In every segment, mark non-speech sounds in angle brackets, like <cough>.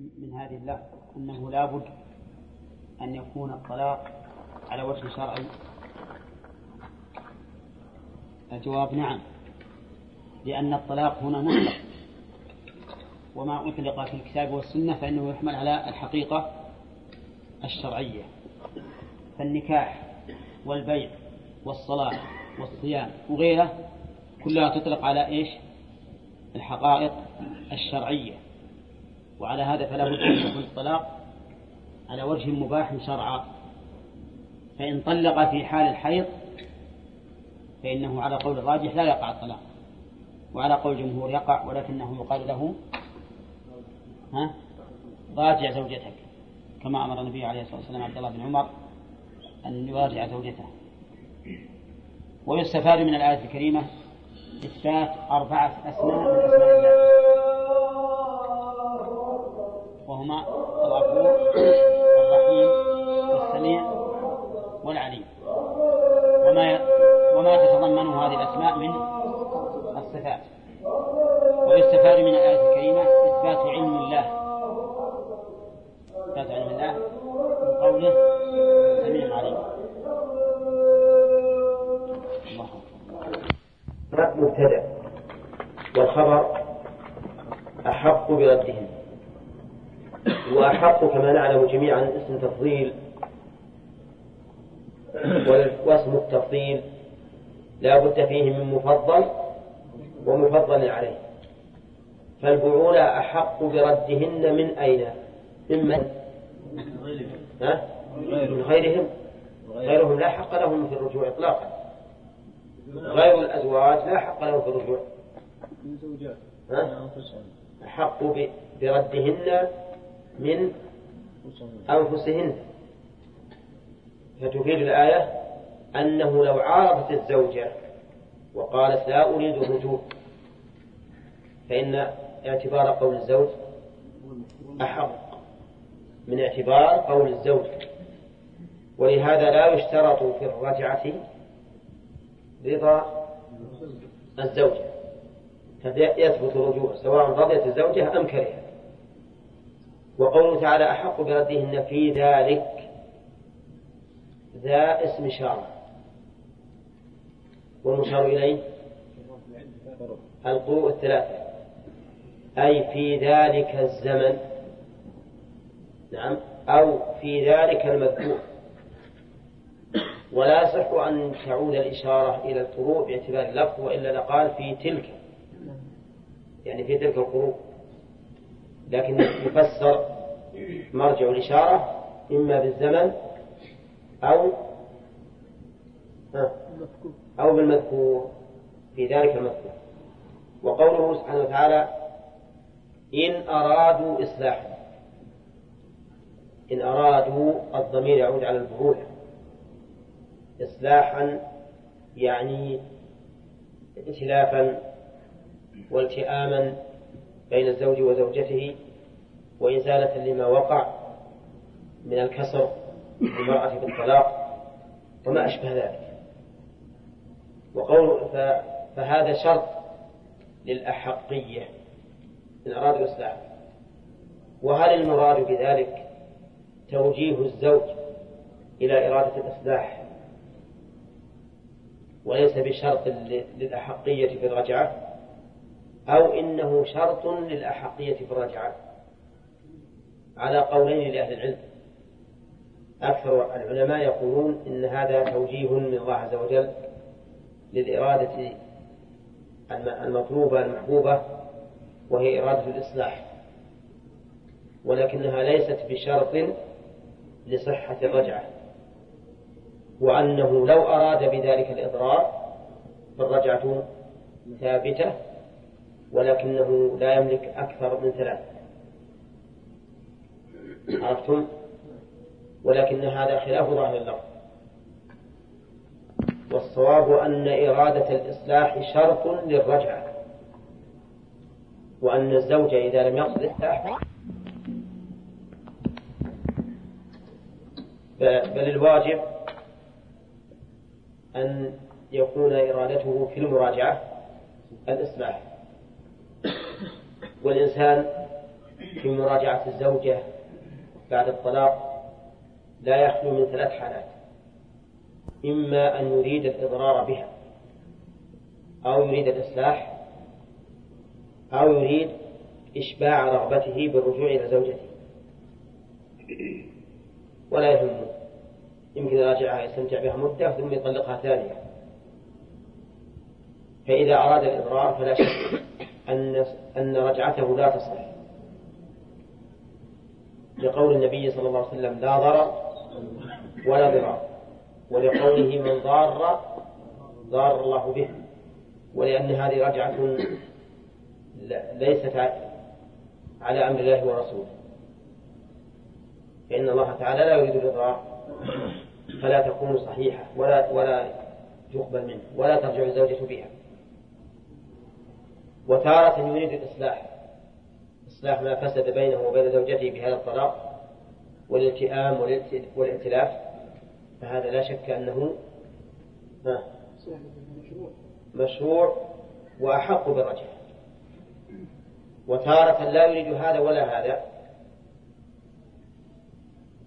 من هذه اللفظ أنه لا بد أن يكون الطلاق على وجه شرعي. الجواب نعم لأن الطلاق هنا مطلق. وما أطلق في الكتاب والسنة فإنه يحمل على الحقيقة الشرعية. فالنكاح والبيع والصلاة والصيام وغيره كلها تطلق على إيش؟ الحقائق الشرعية. وعلى هذا فلا بد أن يكون الطلاق على وجه مباح شرعا. فإن طلق في حال الحيض فإنه على قول الراجح لا يقع الطلاق وعلى قول الجمهور يقع ولكنه يقال له ها راجع زوجتك. كما أمر النبي عليه الصلاة والسلام عبد الله بن عمر أن يراجع زوجته. ويستفاد من الآية الكريمة إثبات أربعة أسماء من أسماء الله. وهما الغفور الرحيم والسميع والعليم. وما وما تتضمن هذه الأسماء من الصفات. ويستفاد من الآية الكريمة إثبات علم الله. إثبات علم الله من قوله سميع عليم. مبتدأ؟ والخبر أحق بردهم وأحق كما نعلم جميعا اسم تفضيل واسم التفضيل لا بد فيه من مفضل ومفضل عليه. فالبعولة أحق بردهن من أين؟ ممن ها؟ من غيرهم. غيرهم لا حق لهم في الرجوع إطلاقا. غير الأزواج لا حق لهم في الرجوع. من زوجات. أحق بردهن من أنفسهن. فتفيد الآية أنه لو عارضت الزوجة وقالت لا أريد الرجوع فإن اعتبار قول الزوج أحق. من اعتبار قول الزوج. ولهذا لا يشترط في الرجعة رضا الزوجة يثبت الرجوع سواء رضيت الزوجة أم كرهت. وقوله تعالى أحق بردهن في ذلك ذا اسم إشارة والمشار إليه القروء الثلاثة. أي في ذلك الزمن. نعم. أو في ذلك المذكور. ولا يصح أن تعود الإشارة إلى القروء باعتبار اللفظ وإلا لقال في تلك. يعني في تلك القروء لكن يفسر مرجع الإشارة إما بالزمن أو أو بالمذكور في ذلك المذكور. وقوله سبحانه وتعالى إن أرادوا إصلاحا. إن أرادوا الضمير يعود على الفروع إصلاحا يعني ائتلافا والتئاما بين الزوج وزوجته وإزالة لما وقع من الكسر للمرأة بالطلاق وما أشبه ذلك. وقول فهذا شرط للأحقية إن أراد الإصلاح. وهل المراد بذلك توجيه الزوج إلى إرادة الإصلاح؟ وليس بشرط للأحقية في الرجعة؟ أو إنه شرط للأحقية في الرجعة؟ على قولين لأهل العلم. أكثر العلماء يقولون إن هذا توجيه من الله عز وجل للإرادة المطلوبة المحبوبة وهي إرادة الإصلاح. ولكنها ليست بشرط لصحة الرجعة. وأنه لو أراد بذلك الإضرار فالرجعة ثابتة ولكنه لا يملك أكثر من ثلاث. عرفتم؟ ولكن هذا خلاف ظاهر اللفظ والصواب أن إرادة الإصلاح شرط للرجعة وأن الزوج إذا لم يقصد الإصلاح بل الواجب أن يكون إرادته في المراجعة الإصلاح. والإنسان في مراجعة الزوجة بعد الطلاق لا يخلو من ثلاث حالات. إما أن يريد الإضرار بها أو يريد الإصلاح أو يريد إشباع رغبته بالرجوع إلى زوجته. ولا يهمه يمكن يراجعها يستمتع بها مدة ثم يطلقها ثانية. فإذا أراد الإضرار فلا شك أن أن رجعته لا تصح لقول النبي صلى الله عليه وسلم لا ضرر ولا ضرار ولقوله من ضار ضار الله به ولأن هذه رجعة ليست على أمر الله ورسوله. فإن الله تعالى لا يريد الإضرار فلا تكون صحيحة ولا ولا يقبل منه ولا ترجع الزوجة بها وتارة يريد الإصلاح. إصلاح ما فسد بينه وبين زوجته بهذا الطلاق والالتئام والائتلاف فهذا لا شك أنه مشروع وأحق بالرجل وتارة لا يريد هذا ولا هذا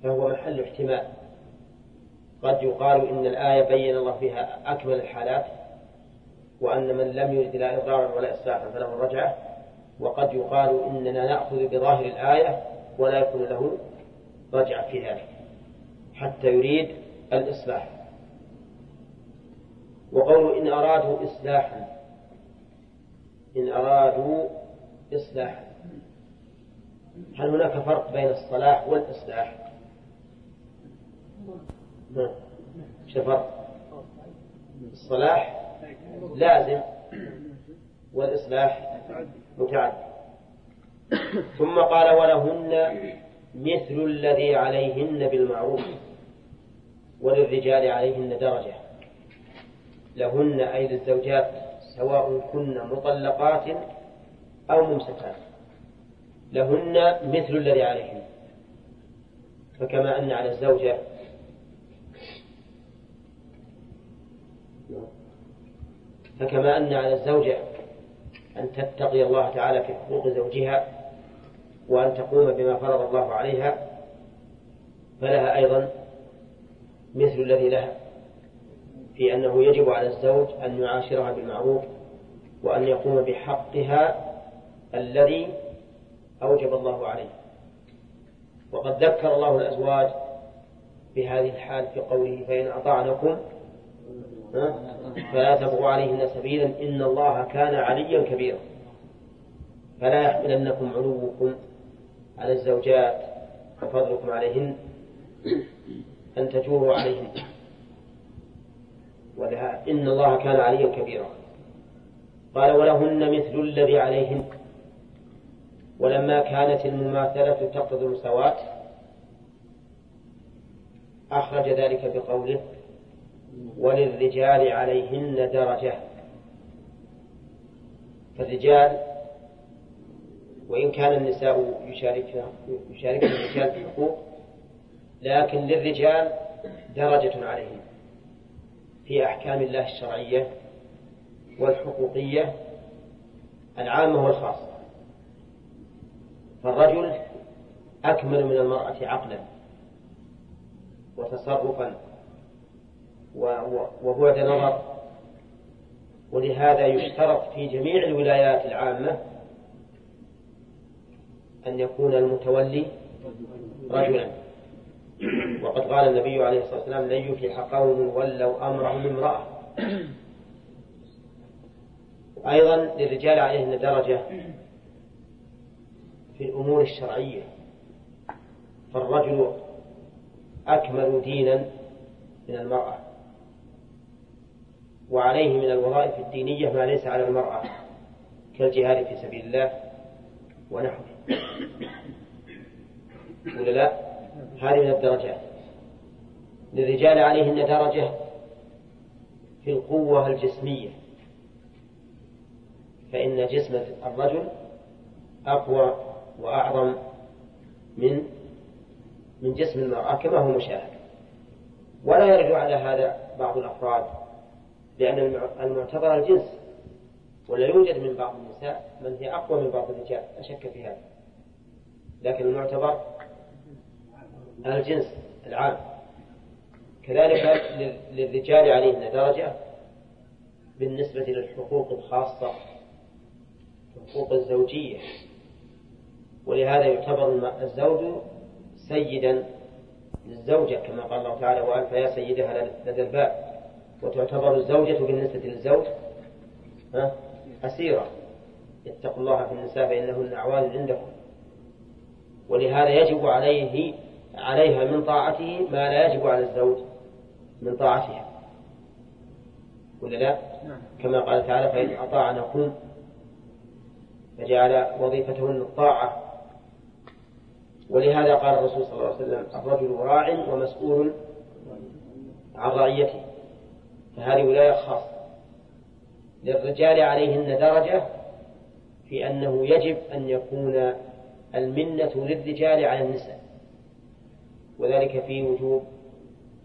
فهو محل احتمال. قد يقال إن الآية بين الله فيها أكمل الحالات وأن من لم يرد لا إضرارا ولا إصلاحا فله الرجعة. وقد يقال إننا نأخذ بظاهر الآية ولا يكون له رجعة في ذلك حتى يريد الإصلاح وقول إن أرادوا إصلاحا إن أرادوا إصلاحا هل هناك فرق بين الصلاح والإصلاح؟ نعم الفرق؟ الصلاح لازم والإصلاح متعد ثم قال ولهن مثل الذي عليهن بالمعروف وللرجال عليهن درجة. لهن أي للزوجات سواء كن مطلقات أو ممسكات. لهن مثل الذي عليهن. فكما أن على الزوجة. فكما أن على الزوجة. أن تتقي الله تعالى في حقوق زوجها وأن تقوم بما فرض الله عليها فلها أيضا مثل الذي لها في أنه يجب على الزوج أن يعاشرها بالمعروف وأن يقوم بحقها الذي أوجب الله عليه. وقد ذكر الله الأزواج بهذه الحال في قوله فإن أطعنكم فلا تبغوا عليهن سبيلا إن الله كان عليا كبيرا. فلا يحملنكم علوكم على الزوجات وفضلكم عليهن أن تجوروا عليهن. ولها إن الله كان عليا كبيرا. قال ولهن مثل الذي عليهن. ولما كانت المماثلة تقتضي المساواة أخرج ذلك بقوله وللرجال عليهن درجة. فالرجال وإن كان النساء يشاركن يشاركن الرجال في الحقوق لكن للرجال درجة عليهم في أحكام الله الشرعية والحقوقية العامة والخاصة. فالرجل أكمل من المرأة عقلا وتصرفا. وبعد نظر ولهذا يشترط في جميع الولايات العامة أن يكون المتولي رجلا. وقد قال النبي عليه الصلاة والسلام لن يفلح قوم ولوا أمرهم امرأة. أيضا للرجال عليهن درجة في الأمور الشرعية. فالرجل أكمل دينا من المرأة. وعليه من الوظائف الدينية ما ليس على المرأة كالجهاد في سبيل الله ونحوه. ولا لا؟ هذه من الدرجات. للرجال عليهن درجة في القوة الجسمية. فإن جسم الرجل أقوى وأعظم من من جسم المرأة كما هو مشاهد. ولا يرد على هذا بعض الأفراد. لأن المعتبر الجنس ولا يوجد من بعض النساء من هي أقوى من بعض الرجال لا شك في هذا. لكن المعتبر الجنس العام. كذلك للرجال عليهن درجة بالنسبة للحقوق الخاصة الحقوق الزوجية. ولهذا يعتبر الزوج سيدا للزوجة كما قال الله تعالى وألف يا سيدها لدى الباب. وتعتبر الزوجة بالنسبة للزوج أسيرة. اتقوا الله في النساء فإنهن أعوان عندكم. ولهذا يجب عليه عليها من طاعته ما لا يجب على الزوج من طاعتها. ولا لا؟ نعم. كما قال تعالى فإن أطاعنكم فجعل وظيفتهن الطاعة. ولهذا قال الرسول صلى الله عليه وسلم الرجل راع ومسؤول عن رعيته. فهذه ولاية خاصة. للرجال عليهن درجة في أنه يجب أن يكون المنة للرجال على النساء وذلك في وجوب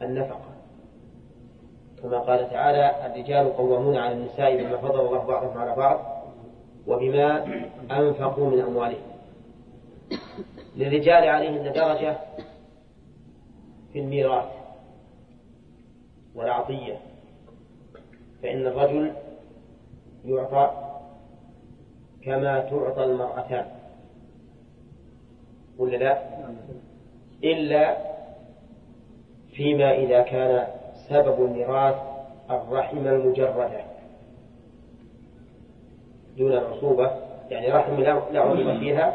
النفقة. كما قال تعالى الرجال قوامون على النساء بما فضل الله بعضهم على بعض وبما أنفقوا من أموالهم. للرجال عليهن درجة في الميراث والعطية فإن الرجل يعطى كما تعطى المرأتان. ولا لا؟ إلا فيما إذا كان سبب الميراث الرحم المجردة دون العصوبة يعني رحم لا عصوبة فيها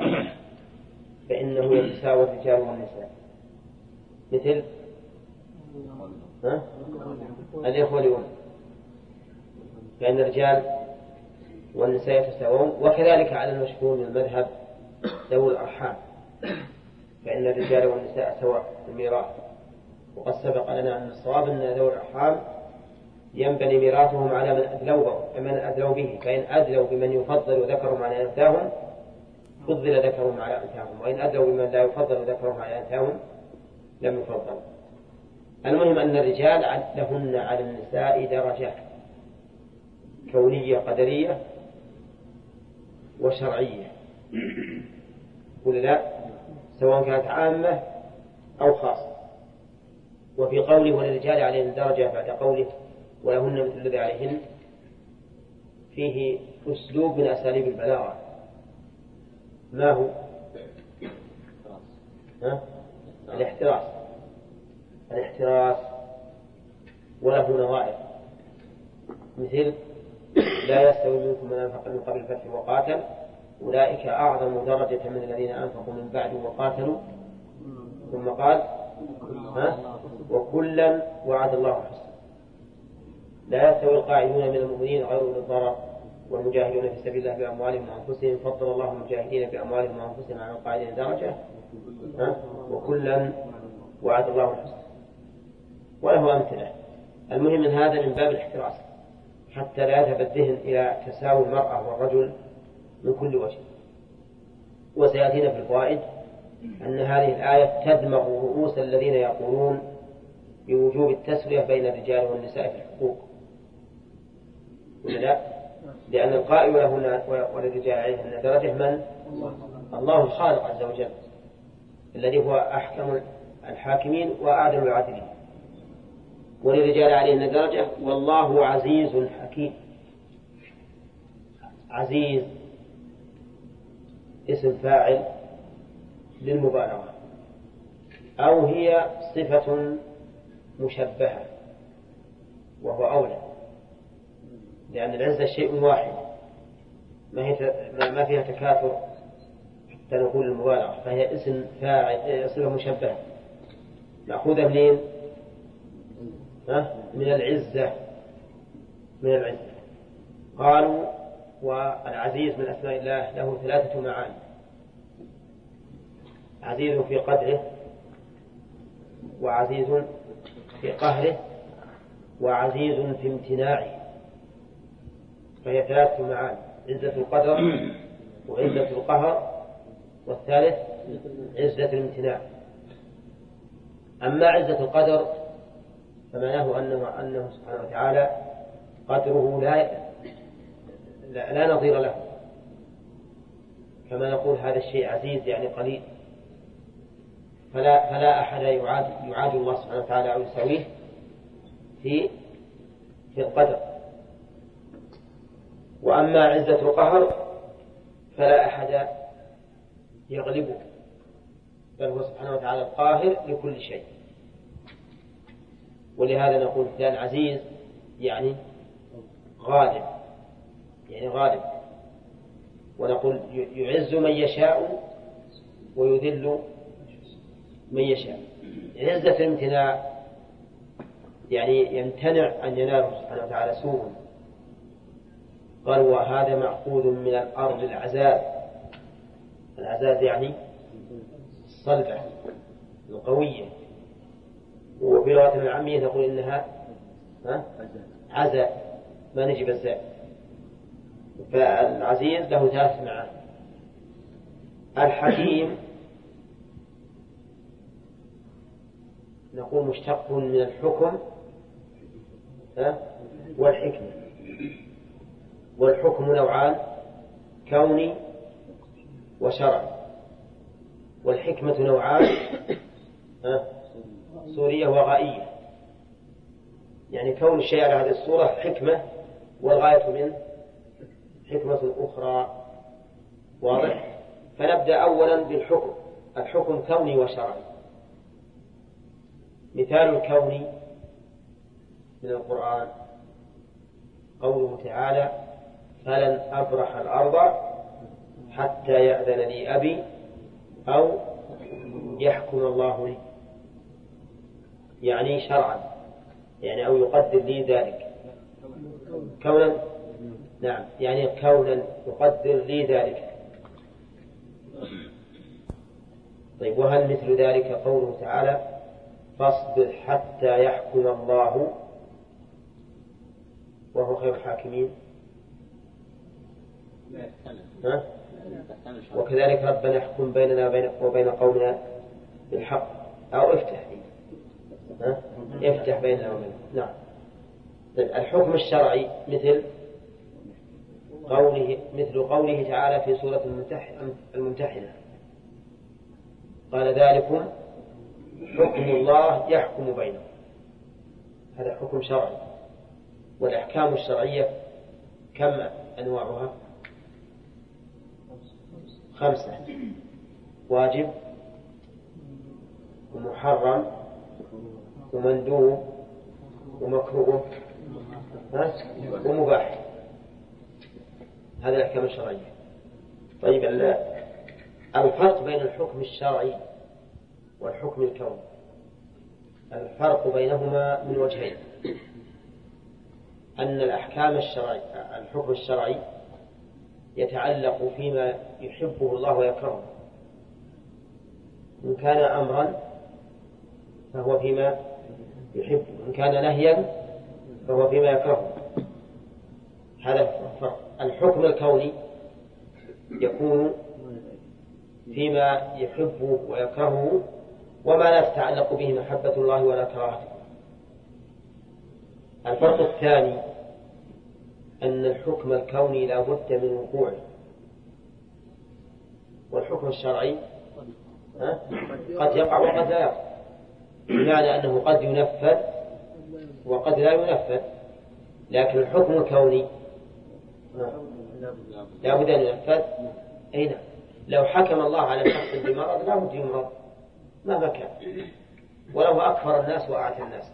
فإنه يتساوى الرجال والنساء. مثل؟ ها؟ الإخوة لأم فإن الرجال والنساء يتساوون وكذلك على المشهور من المذهب ذوي الأرحام. فإن الرجال والنساء سواء في الميراث. وقد سبق لنا أن الصواب أن ذوي الأرحام ينبني ميراثهم على من أدلوا من أدلوا به. فإن أدلوا بمن يفضل ذكرهم على أنثاهم فضل ذكرهم على أنثاهم. وإن أدلوا بمن لا يفضل ذكرهم على أنثاهم لم يفضل المهم أن الرجال لهن على النساء درجات كونية قدرية وشرعية. ولا لا سواء كانت عامة أو خاصة. وفي قوله وللرجال عليهن درجة بعد قوله ولهن مثل الذي عليهن فيه أسلوب من أساليب البلاغة. ما هو؟ الاحتراس. الاحتراس وله نظائر. مثل لا يستوي منكم من أنفق من قبل الفتح وقاتل. أولئك أعظم درجة من الذين أنفقوا من بعد وقاتلوا. ثم قال ها؟ وكلا وعد الله الحسنى. لا يستوي القاعدون من المؤمنين غير الضرر والمجاهدون في سبيل الله بأموالهم وأنفسهم. فضل الله المجاهدين بأموالهم وأنفسهم على القاعدين درجة. ها؟ وكلا وعد الله الحسنى. وله أمثلة. المهم من هذا من باب الاحتراس. حتى لا يذهب الذهن إلى تساوي المرأة والرجل من كل وجه وسيأتينا في الفوائد أن هذه الآية تدمغ رؤوس الذين يقولون بوجوب التسوية بين الرجال والنساء في الحقوق لا؟ لأن القائل له وللرجال عليهن درجة من؟ الله الخالق عز وجل الذي هو أحكم الحاكمين وأعدل العادلين وللرجال عليهن درجة والله عزيز حكيم. عزيز اسم فاعل للمبالغة. أو هي صفة مشبهة وهو أولى. لأن العزة شيء واحد ما هي ما فيها تكاثر حتى نقول المبالغة فهي اسم فاعل صفة مشبهة. مأخوذة منين؟ من العزة. من العزة. قالوا والعزيز من أسماء الله له ثلاثة معاني. عزيز في قدره وعزيز في قهره وعزيز في امتناعه. فهي ثلاثة معاني. عزة القدر وعزة القهر والثالث عزة الامتناع. أما عزة القدر فمعناه أنه أنه سبحانه وتعالى قدره لا لا, لا نظير له. كما نقول هذا الشيء عزيز يعني قليل. فلا فلا أحد يعاد يعاد الله سبحانه وتعالى أو يساويه في في القدر. وأما عزة القهر فلا أحد يغلبه. بل هو سبحانه وتعالى القاهر لكل شيء. ولهذا نقول فلان عزيز يعني غالب يعني غالب. ونقول يعز من يشاء ويذل من يشاء. عزة الامتناع يعني يمتنع أن يناله سبحانه وتعالى سوء قال وهذا مأخوذ من الأرض العزاز العزاز يعني الصلبة القوية. وفي لغة العامية نقول إنها عزاء. ما نجي بالزاء فالعزيز له ثلاث معاني. الحكيم نقول مشتق من الحكم والحكمة. والحكم نوعان كوني وشرعي والحكمة نوعان صورية وغائية يعني كون الشيء على هذه الصورة حكمة والغاية منه حكمة أخرى. واضح؟ فنبدأ أولا بالحكم. الحكم كوني وشرعي. مثال الكوني من القرآن. قوله تعالى فلن أبرح الأرض حتى يأذن لي أبي أو يحكم الله لي. يعني شرعا يعني أو يقدر لي ذلك. كونا نعم يعني كونا يقدر لي ذلك. طيب وهل مثل ذلك قوله تعالى فاصبر حتى يحكم الله؟ وهو خير الحاكمين؟ ها؟ وكذلك ربنا احكم بيننا وبين, قومنا بالحق أو افتح ها؟ افتح بيننا وبينهم نعم. طيب الحكم الشرعي مثل قوله مثل قوله تعالى في سورة الممتحنة. قال ذلكم حكم الله يحكم بينهم. هذا حكم شرعي. والأحكام الشرعية كم أنواعها؟ خمسة. واجب ومحرم ومندوب ومكروه. ومباح. هذه الأحكام الشرعية طيب الفرق بين الحكم الشرعي والحكم الكوني الفرق بينهما من وجهين. أن الأحكام الشرعية الحكم الشرعي يتعلق فيما يحبه الله ويكرهه. إن كان أمرا فهو فيما يحبه. إن كان نهيا فهو فيما يكرهه هذا الفرق. الحكم الكوني يكون فيما يحبه ويكرهه وما لا تتعلق به محبة الله ولا كراهته. الفرق الثاني أن الحكم الكوني لا بد من وقوعه. والحكم الشرعي قد يقع وقد لا يقع. بمعنى أنه قد ينفذ وقد لا ينفذ لكن الحكم الكوني. لا بد أن ينفذ. أي نعم. لو حكم الله على شخص بمرض لا بد يمرض. مهما كان. ولو أكثر الناس وأعتى الناس.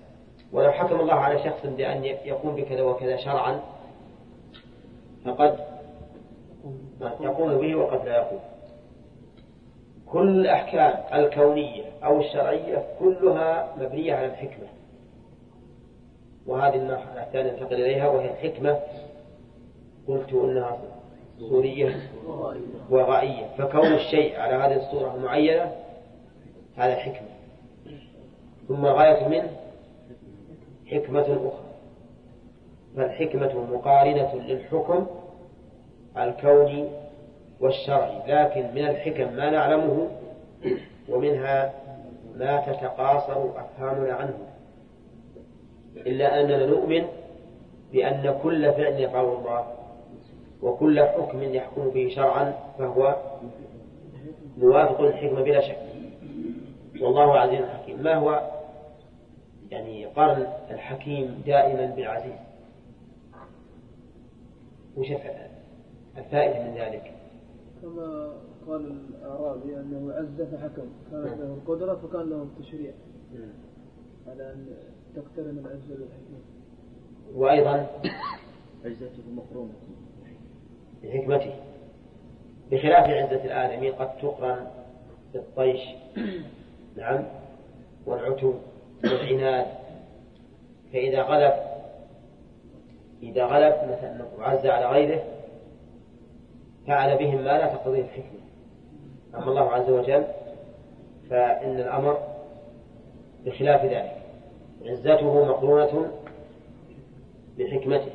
ولو حكم الله على شخص بأن يقوم بكذا وكذا شرعا فقد يقوم به وقد لا يقوم. كل الأحكام الكونية أو الشرعية كلها مبنية على الحكمة. وهذه المرحلة الثانية ننتقل إليها وهي الحكمة. قلت إنها صورية وغائية. فكون الشيء على هذه الصورة المعينة هذا حكمة. ثم غاية منه حكمة أخرى. فالحكمة مقارنة للحكم الكوني والشرعي لكن من الحكم ما نعلمه ومنها ما تتقاصر أفهامنا عنه. إلا أننا نؤمن بأن كل فعل يفعله الله وكل حكم يحكم به شرعا فهو موافق للحكمة بلا شك. والله عزيز حكيم. ما هو يعني قرن الحكيم دائما بالعزيز؟ وش الفائدة من ذلك؟ كما قال الأعرابي أنه عز فحكم كانت له القدرة فكان له التشريع. على أن تقترن العزة بالحكمة. وأيضا عزته مقرونة. بحكمته. بخلاف عزة الآدمي قد تقرن بالطيش. نعم. والعتو والعناد. فإذا غلب إذا غلب مثلا وعز على غيره فعل بهم ما لا تقتضيه الحكمة. أما الله عز وجل فإن الأمر بخلاف ذلك. عزته مقرونة بحكمته.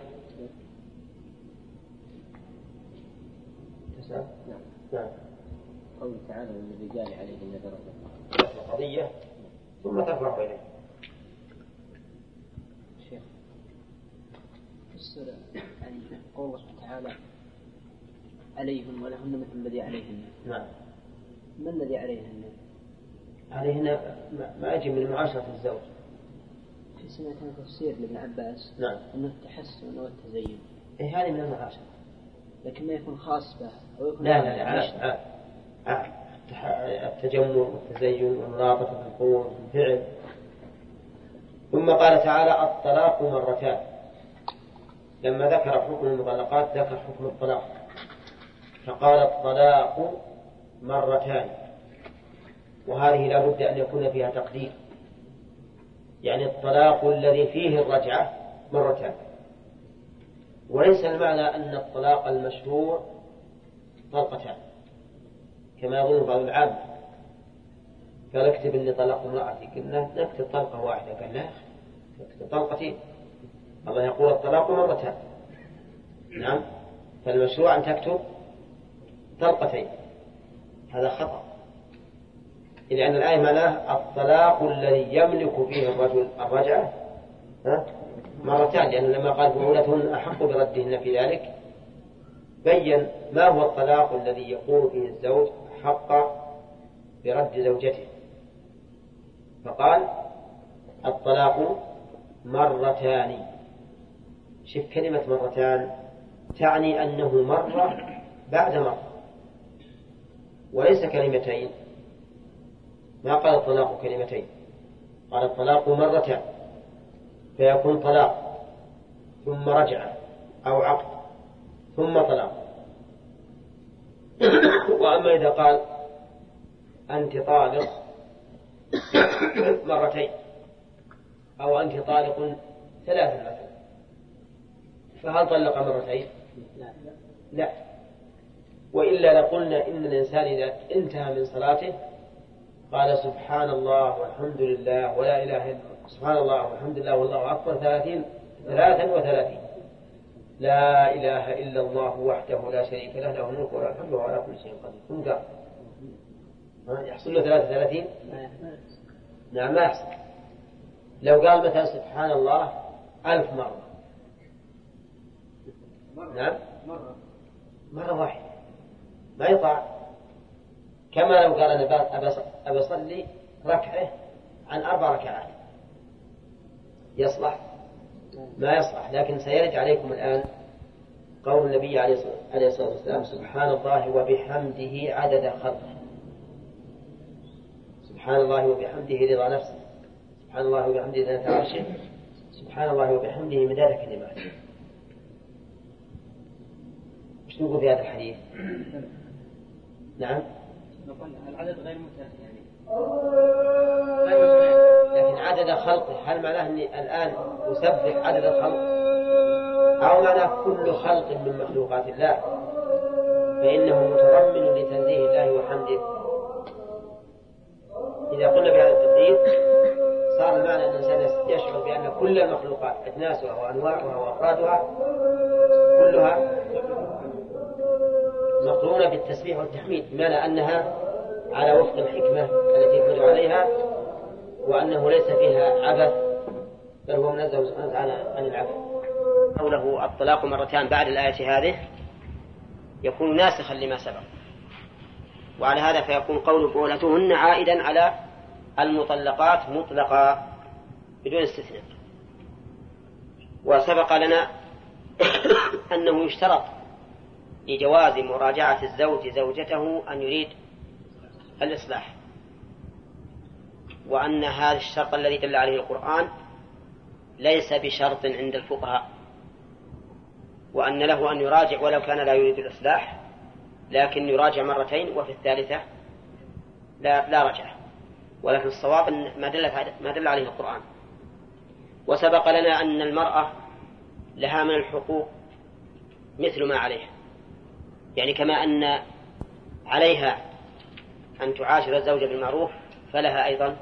نعم. نعم. قوله تعالى للرجال عليهن درجة القضية ثم ترفع إليه. شيخ فسر قول الله تعالى عليهن ولهن مثل الذي عليهن. نعم. ما الذي عليهن؟ عليهن ما يجي من معاشرة الزوج. في سنة تفسير لابن عباس نعم. أنه التحسن والتزين. إيه هذه من المعاشرة. لكن ما يكون خاص به أو يكون لا لا لا التجمل والتزين والملاطفة في القول والفعل ثم قال تعالى الطلاق مرتان. لما ذكر حكم المطلقات ذكر حكم الطلاق. فقال الطلاق مرتان. وهذه لا بد أن يكون فيها تقدير. يعني الطلاق الذي فيه الرجعة مرتان. وليس المعنى أن الطلاق المشروع طلقتان. كما يظن بعض العامة. قال اكتب اني طلقت امرأتي قلنا نكتب طلقة واحدة. قال لا. نكتب طلقتين. الله يقول الطلاق مرتان. نعم. فالمشروع أن تكتب طلقتين هذا خطأ. لأن الآية معناه الطلاق الذي يملك فيه الرجل الرجعة مرتان لأنه لما قال بؤولتهن أحق بردهن في ذلك بين ما هو الطلاق الذي يقول فيه الزوج حق برد زوجته. فقال الطلاق مرتان. شف كلمة مرتان تعني أنه مرة بعد مرة وليس كلمتين. ما قال الطلاق كلمتين؟ قال الطلاق مرتان فيكون طلاق ثم رجع أو عقد ثم طلاق. وأما إذا قال أنت طالق مرتين أو أنت طالق ثلاثا مثلا فهل طلق مرتين؟ لا. وإلا لقلنا إن الإنسان إذا انتهى من صلاته قال سبحان الله والحمد لله ولا إله إلا سبحان الله. والحمد لله والله أكبر ثلاثين ثلاثا وثلاثين. لا إله إلا الله وحده لا شريك له له الملك وله الحمد وهو على كل شيء قدير. قال؟ يحصل له ثلاثة ثلاثين؟ نعم ما يحصل. لو قال مثلا سبحان الله ألف مرة. نعم؟ مرة. مرة واحدة. ما يطاع كما لو قال أنا أبى أصلي ركعة عن أربع ركعات. يصلح؟ ما يصلح لكن سيرد عليكم الآن قول النبي عليه الصلاة والسلام سبحان الله وبحمده عدد خلقه. سبحان الله وبحمده رضا نفسه. سبحان الله وبحمده ذات عرشه. سبحان الله وبحمده مداد كلماته. إيش نقول في هذا الحديث؟ نعم. العدد غير متأخر يعني. لكن عدد خلقه هل معناه إني الآن أسبح عدد الخلق؟ أو معناه كل خلق من مخلوقات الله؟ فإنه متضمن لتنزيه الله وحمده. إذا قلنا بهذا التقدير صار المعنى أن الإنسان يشعر بأن كل المخلوقات أجناسها وانواعها وأفرادها كلها مقرونة بالتسبيح والتحميد بمعنى أنها على وفق الحكمة التي يحمد عليها وأنه ليس فيها عبث بل هو منزه سبحانه وتعالى عن العبث. قوله الطلاق مرتان بعد الآية هذه يكون ناسخا لما سبق. وعلى هذا فيكون قول بولتهن عائدا على المطلقات مطلقة بدون استثناء. وسبق لنا <coughs> أنه يشترط لجواز مراجعة الزوج زوجته أن يريد الإصلاح. وأن هذا الشرط الذي دل عليه القرآن ليس بشرط عند الفقهاء. وأن له أن يراجع ولو كان لا يريد الإصلاح لكن يراجع مرتين وفي الثالثة لا لا رجع ولكن الصواب ما دل ما دل عليه القرآن. وسبق لنا أن المرأة لها من الحقوق مثل ما عليها. يعني كما أن عليها أن تعاشر الزوج بالمعروف فلها أيضا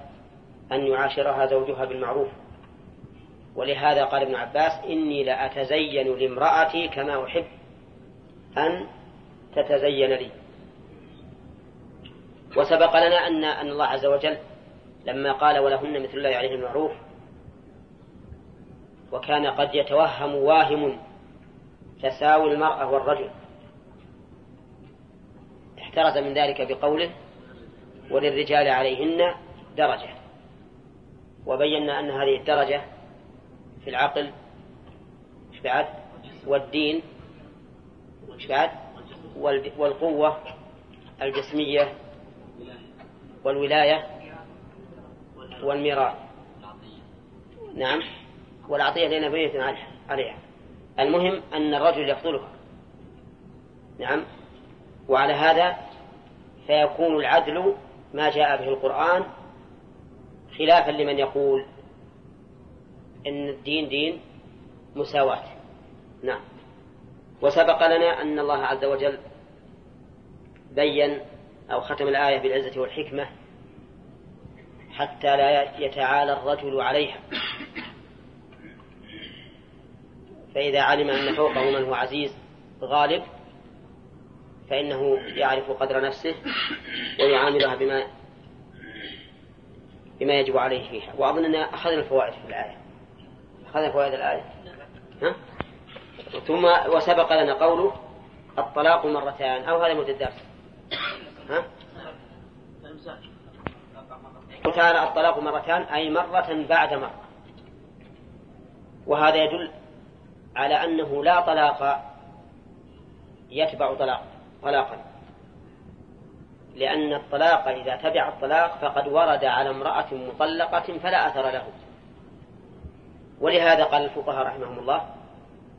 أن يعاشرها زوجها بالمعروف. ولهذا قال ابن عباس إني لأتزين لامرأتي كما أحب أن تتزين لي. وسبق لنا أن أن الله عز وجل لما قال ولهن مثل الله عليه المعروف وكان قد يتوهم واهم تساوي المرأة والرجل. احترز من ذلك بقوله وللرجال عليهن درجة. وبينا أن هذه الدرجة في العقل بعد؟ والدين بعد؟ والقوة الجسمية والولاية والميراث. نعم. والعطية لنا بنية عليها. المهم أن الرجل يفضلها. نعم. وعلى هذا فيكون العدل ما جاء به القرآن خلافا لمن يقول إن الدين دين مساواة. نعم. وسبق لنا أن الله عز وجل بين أو ختم الآية بالعزة والحكمة حتى لا يتعالى الرجل عليها. فإذا علم أن فوقه من هو عزيز غالب فإنه يعرف قدر نفسه ويعاملها بما بما يجب عليه فيها. وأظننا أخذنا الفوائد في الآية. أخذنا فوائد الآية. ها؟ ثم وسبق لنا قوله الطلاق مرتان. أو هذا مدة الدرس؟ ها؟ وتعالى الطلاق مرتان أي مرة بعد مرة. وهذا يدل على أنه لا طلاق يتبع طلاق. طلاقا. لأن الطلاق إذا تبع الطلاق فقد ورد على امرأة مطلقة فلا أثر له. ولهذا قال الفقهاء رحمهم الله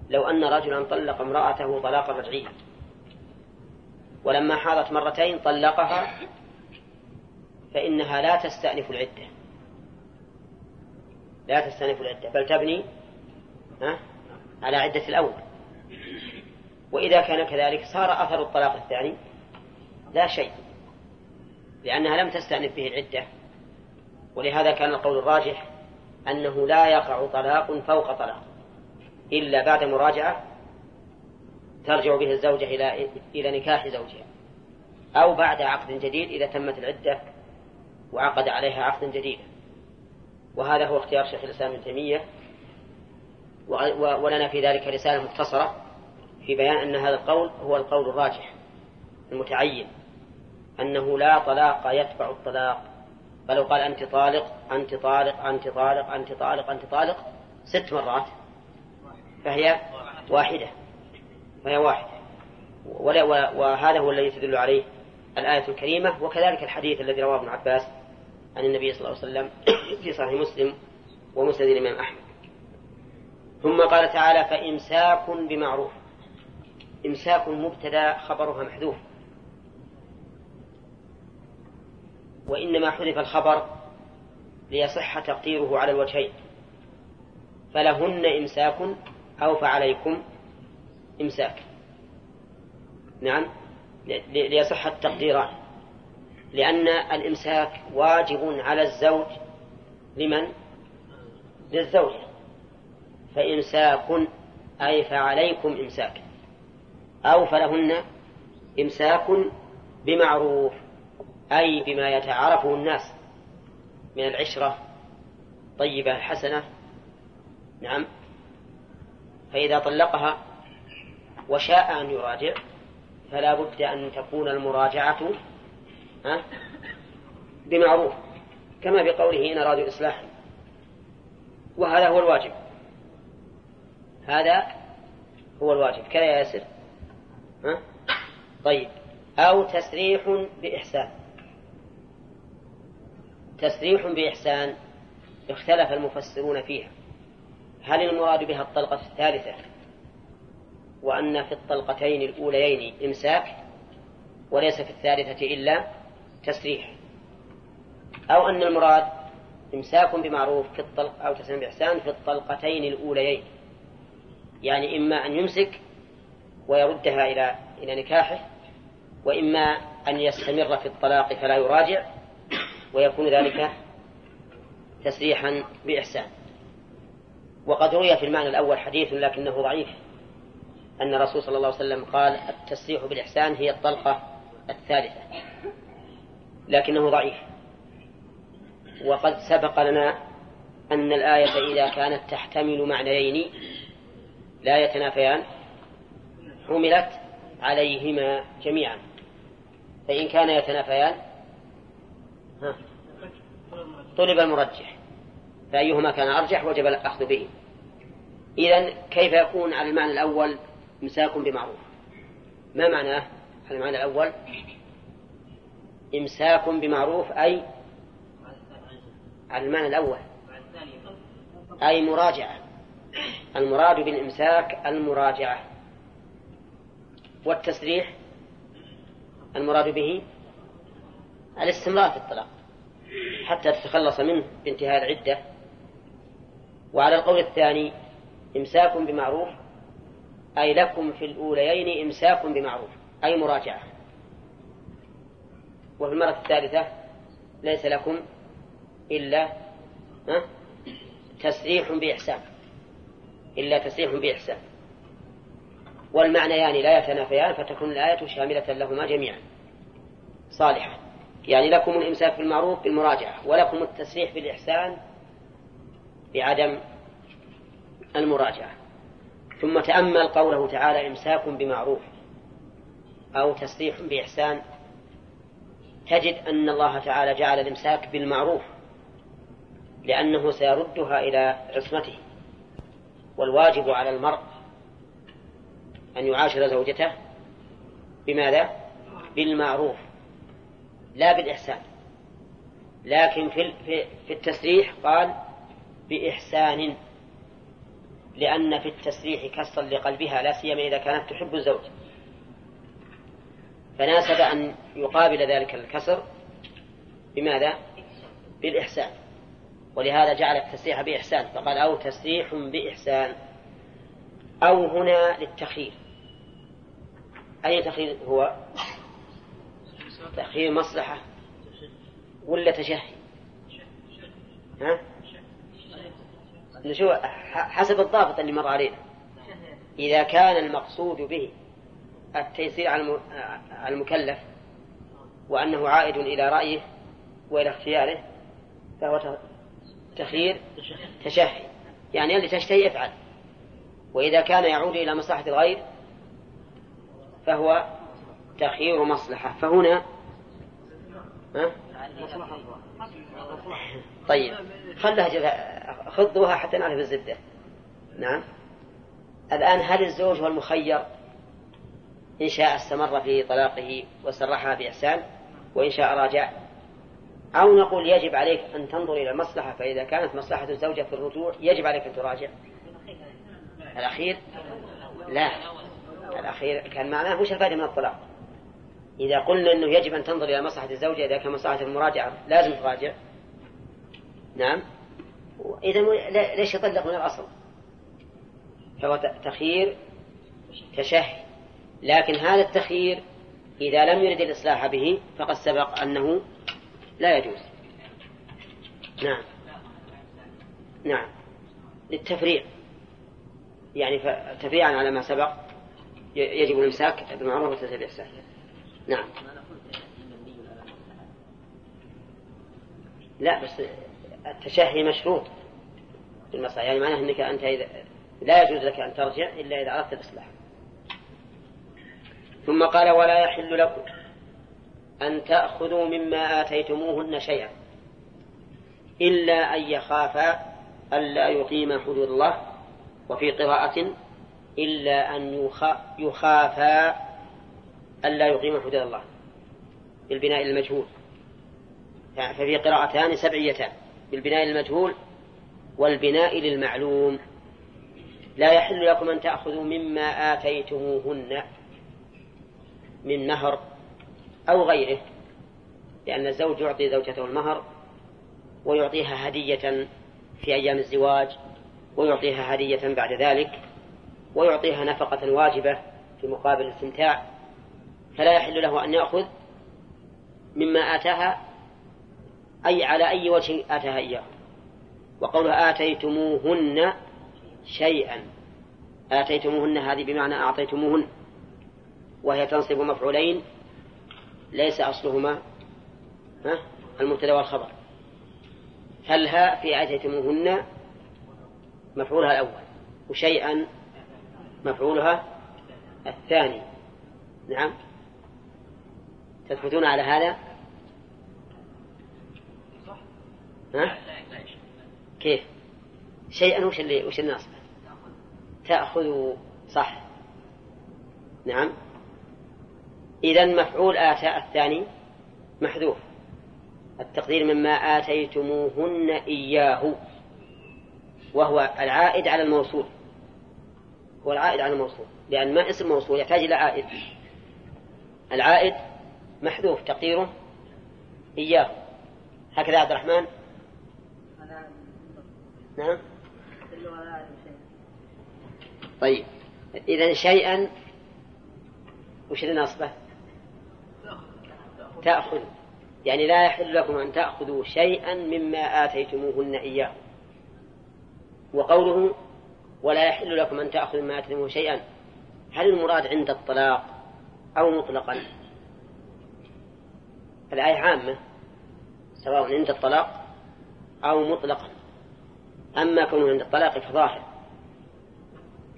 لو أن رجلا طلق امرأته طلاقا رجعيا ولما حاضت مرتين طلقها فإنها لا تستأنف العدة. لا تستأنف العدة. بل تبني على عدة الأول. وإذا كان كذلك صار أثر الطلاق الثاني لا شيء لأنها لم تستأنف به العدة. ولهذا كان القول الراجح أنه لا يقع طلاق فوق طلاق إلا بعد مراجعة ترجع به الزوجة إلى إلى نكاح زوجها أو بعد عقد جديد إذا تمت العدة وعقد عليها عقدا جديدا وهذا هو اختيار شيخ الإسلام ابن تيمية ولنا في ذلك رسالة مختصرة. في بيان أن هذا القول هو القول الراجح المتعين أنه لا طلاق يتبع الطلاق. فلو قال أنت طالق أنت طالق أنت طالق أنت طالق أنت طالق ست مرات. فهي واحدة فهي واحدة. وهذا هو الذي تدل عليه الآية الكريمة وكذلك الحديث الذي رواه ابن عباس عن النبي صلى الله عليه وسلم <coughs> في صحيح مسلم ومسند الإمام أحمد. ثم قال تعالى فإمساك بمعروف. إمساك مبتدأ خبرها محذوف. وإنما حذف الخبر ليصح تقديره على الوجهين. فلهن إمساك أو فعليكم إمساك. نعم. ليصح التقديران لأن الإمساك واجب على الزوج. لمن؟ للزوجة فإمساك أي فعليكم إمساك. أو فلهن إمساك بمعروف أي بما يتعارفه الناس من العشرة طيبة حسنة. نعم. فإذا طلقها وشاء أن يراجع فلا بد أن تكون المراجعة بمعروف كما بقوله إن أرادوا إصلاحا. وهذا هو الواجب. هذا هو الواجب. كذا يا ياسر. ها؟ طيب. أو تسريح بإحسان. تسريح بإحسان اختلف المفسرون فيها. هل المراد بها الطلقة الثالثة؟ وأن في الطلقتين الأوليين إمساك وليس في الثالثة إلا تسريح. أو أن المراد إمساك بمعروف في الطلق أو تسريح بإحسان في الطلقتين الأوليين. يعني إما أن يمسك ويردها إلى إلى نكاحه وإما أن يستمر في الطلاق فلا يراجع ويكون ذلك تسريحا بإحسان. وقد روي في المعنى الأول حديث لكنه ضعيف أن الرسول صلى الله عليه وسلم قال التسريح بالإحسان هي الطلقة الثالثة. لكنه ضعيف. وقد سبق لنا أن الآية إذا كانت تحتمل معنيين لا يتنافيان. حملت عليهما جميعا. فإن كان يتنافيان طلب المرجح. فأيهما كان أرجح؟ وجب الأخذ به. إذا كيف يكون على المعنى الأول إمساك بمعروف؟ ما معناه على المعنى الأول؟ إمساك بمعروف أي على المعنى الأول. أي مراجعة. المراد بالإمساك المراجعة. والتسريح المراد به الاستمرار في الطلاق حتى تتخلص منه بانتهاء العدة. وعلى القول الثاني إمساك بمعروف أي لكم في الأوليين إمساك بمعروف أي مراجعة. وفي المرة الثالثة ليس لكم إلا تسريح بإحسان إلا تسريح بإحسان. والمعنيان لا يتنافيان فتكون الآية شاملة لهما جميعا. صالحة يعني لكم الإمساك بالمعروف بالمراجعة ولكم التسريح بالإحسان بعدم المراجعة. ثم تأمل قوله تعالى إمساك بمعروف أو تسريح بإحسان. تجد أن الله تعالى جعل الإمساك بالمعروف لأنه سيردها إلى عصمته والواجب على المرء أن يعاشر زوجته بماذا؟ بالمعروف لا بالإحسان لكن في في التسريح قال بإحسان لأن في التسريح كسرا لقلبها لا سيما إذا كانت تحب الزوج فناسب أن يقابل ذلك الكسر بماذا؟ بالإحسان ولهذا جعل التسريح بإحسان فقال أو تسريح بإحسان أو هنا للتخيير أي تخيير هو؟ تخيير مصلحة ولا تشهي؟ ها؟ نشوف حسب الضابط اللي مر علينا إذا كان المقصود به التيسير على المكلف وأنه عائد إلى رأيه وإلى اختياره فهو تخيير تشهي. يعني اللي تشتهي افعل وإذا كان يعود إلى مصلحة الغير فهو تخيير مصلحة. فهنا ها؟ طيب خلها خذوها حتى نعرف الزبدة. نعم. الآن هل الزوج هو المخير؟ إن شاء استمر في طلاقه وسرحها بإحسان وإن شاء راجع. أو نقول يجب عليك أن تنظر إلى المصلحة فإذا كانت مصلحة الزوجة في الرجوع يجب عليك أن تراجع. الأخير؟ لا. الأخير كان معناه وش الفائدة من الطلاق. إذا قلنا أنه يجب أن تنظر إلى مصلحة الزوجة إذا كان مصلحة المراجعة لازم تراجع. نعم. إذا ليش يطلق من الأصل؟ فهو تخيير تشهي. لكن هذا التخيير إذا لم يرد الإصلاح به فقد سبق أنه لا يجوز. نعم. نعم. للتفريع. يعني تفريعا على ما سبق. يجب الإمساك بالمعروف والتسهيل الإحسان. نعم. لا بس التشهي مشروط في المصلحة. يعني معناه أنك أنت إذا لا يجوز لك أن ترجع إلا إذا أردت الإصلاح. ثم قال ولا يحل لكم أن تأخذوا مما آتيتموهن شيئا إلا أن يخافا ألا يقيم حدود الله وفي قراءة إلا أن يخافا ألا يقيم حدود الله بالبناء المجهول. ففي قراءتان سبعيتان بالبناء المجهول والبناء للمعلوم. لا يحل لكم أن تأخذوا مما آتيتموهن من مهر أو غيره لأن الزوج يعطي زوجته المهر ويعطيها هدية في أيام الزواج ويعطيها هدية بعد ذلك ويعطيها نفقة واجبة في مقابل الاستمتاع فلا يحل له أن يأخذ مما آتاها أي على أي وجه آتاها إياه. وقولها آتيتموهن شيئا. آتيتموهن هذه بمعنى أعطيتموهن وهي تنصب مفعولين ليس أصلهما المبتدا والخبر. فالها في آتيتموهن مفعولها الأول؟ وشيئا مفعولها الثاني. نعم. تثبتون على هذا؟ ها؟ كيف؟ شيئا وش اللي وش الناصب؟ تأخذ صح. نعم. إذا مفعول آتاء الثاني محذوف. التقدير مما آتيتموهن إياه وهو العائد على الموصول. هو العائد على الموصول لأن ما اسم موصول يحتاج إلى عائد. العائد محذوف تقديره إياه. هكذا عبد الرحمن؟ نعم. طيب. إذا شيئا وش اللي تأخذ. يعني لا يحل لكم أن تأخذوا شيئا مما آتيتموهن إياه. وقوله ولا يحل لكم أن تأخذوا مما آتيتموه شيئا. هل المراد عند الطلاق أو مطلقا؟ الآية عامة سواء عند الطلاق أو مطلقا. أما كونه عند الطلاق فظاهر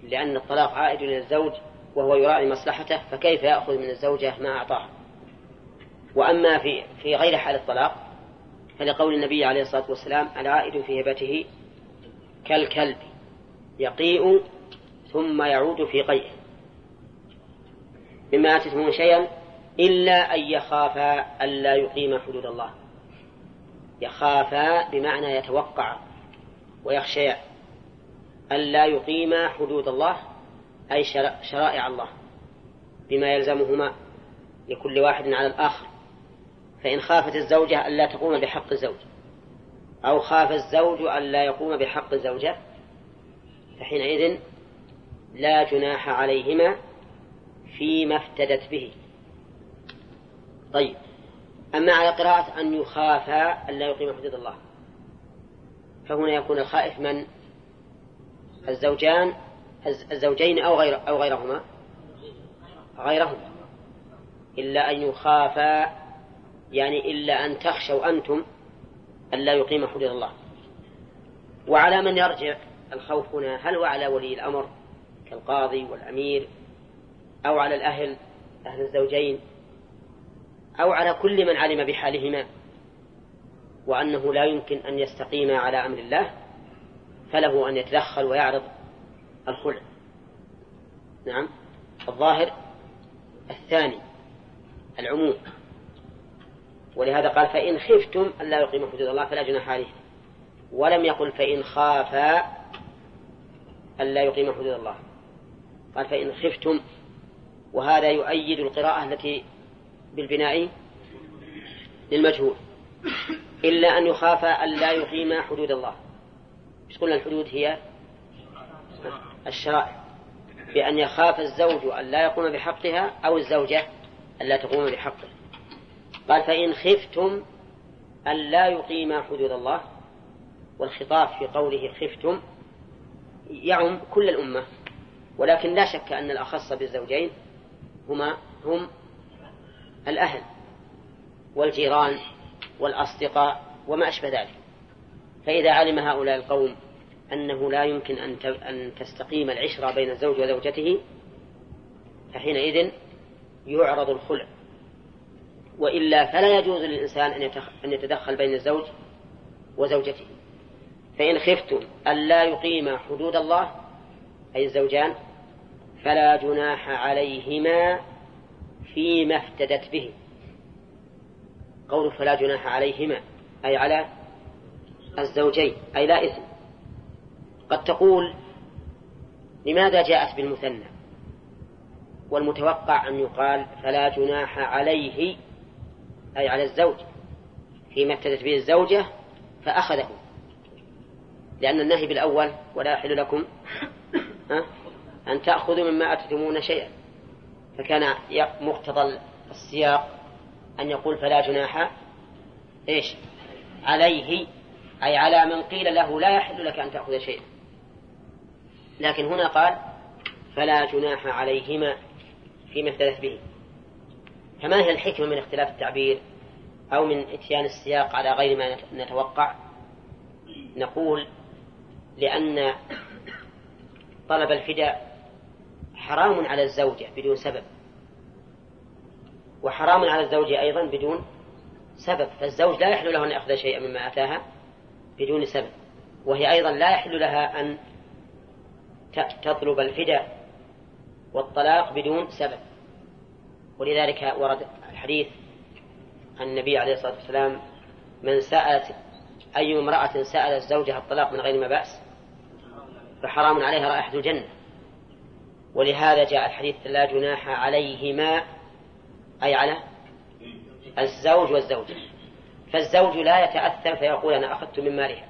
لأن الطلاق عائد إلى الزوج وهو يراعي مصلحته فكيف يأخذ من الزوجة ما أعطاه وأما في في غير حال الطلاق فلقول النبي عليه الصلاة والسلام العائد في هبته كالكلب. يقيء ثم يعود في قيئه. مما آتيتموه شيئا إلا أن يخافا ألا يقيم حدود الله. يخافا بمعنى يتوقع ويخشى ألا يقيم حدود الله أي شرائع الله. بما يلزمهما لكل واحد على الآخر. فإن خافت الزوجة ألا تقوم بحق الزوج أو خاف الزوج ألا يقوم بحق الزوجة فحينئذ لا جناح عليهما فيما افتدت به. طيب. أما على قراءة أن يخافا ألا يقيم حدود الله فهنا يكون الخائف من؟ الزوجان الزوجين أو غير أو غيرهما؟ غيرهما. إلا أن يخافا يعني إلا أن تخشوا أنتم ألا يقيم حدود الله. وعلى من يرجع الخوف هنا هل هو على ولي الأمر كالقاضي والأمير أو على الأهل أهل الزوجين أو على كل من علم بحالهما وأنه لا يمكن أن يستقيم على أمر الله فله أن يتدخل ويعرض الخلع. نعم. الظاهر الثاني العموم. ولهذا قال فإن خفتم ألا يقيم حدود الله فلا جناح عليه. ولم يقل فإن خافا ألا يقيم حدود الله. قال فإن خفتم وهذا يؤيد القراءة التي بالبناء للمجهول. إلا أن يخاف أن لا يقيم حدود الله. مش قلنا الحدود هي؟ الشرائع. بأن يخاف الزوج أن لا يقوم بحقها أو الزوجة أن لا تقوم بحقه قال فإن خفتم أن لا يقيم حدود الله. والخطاب في قوله خفتم يعم كل الأمة ولكن لا شك أن الأخص بالزوجين هما هم الأهل والجيران والأصدقاء وما أشبه ذلك. فإذا علم هؤلاء القوم أنه لا يمكن أن تستقيم العشرة بين الزوج وزوجته فحينئذ يعرض الخلع. وإلا فلا يجوز للإنسان أن يتدخل بين الزوج وزوجته. فإن خفتم ألا يقيما حدود الله أي الزوجان فلا جناح عليهما فيما افتدت به. قول فلا جناح عليهما أي على الزوجين أي لا إثم. قد تقول لماذا جاءت بالمثنى؟ والمتوقع أن يقال فلا جناح عليه أي على الزوج فيما ابتدت به الزوجة فأخذه. لأن النهي بالأول ولا يحل لكم أن تأخذوا مما أتتمون شيئا. فكان مقتضى السياق أن يقول فلا جناح إيش؟ عليه أي على من قيل له لا يحل لك أن تأخذ شيئا. لكن هنا قال فلا جناح عليهما فيما اختلف به فما هي الحكمة من اختلاف التعبير أو من إتيان السياق على غير ما نتوقع؟ نقول لأن طلب الفداء حرام على الزوجة بدون سبب وحرام على الزوجة أيضا بدون سبب فالزوج لا يحل له أن يأخذ شيئا مما أتاها بدون سبب وهي أيضا لا يحل لها أن تطلب الفداء والطلاق بدون سبب. ولذلك ورد الحديث عن النبي عليه الصلاة والسلام من سألت أي امرأة سألت زوجها الطلاق من غير ما بأس؟ فحرام عليها رائحة الجنة. ولهذا جاء الحديث لا جناح عليهما أي على الزوج والزوجة. فالزوج لا يتأثم فيقول أنا أخذت من مالها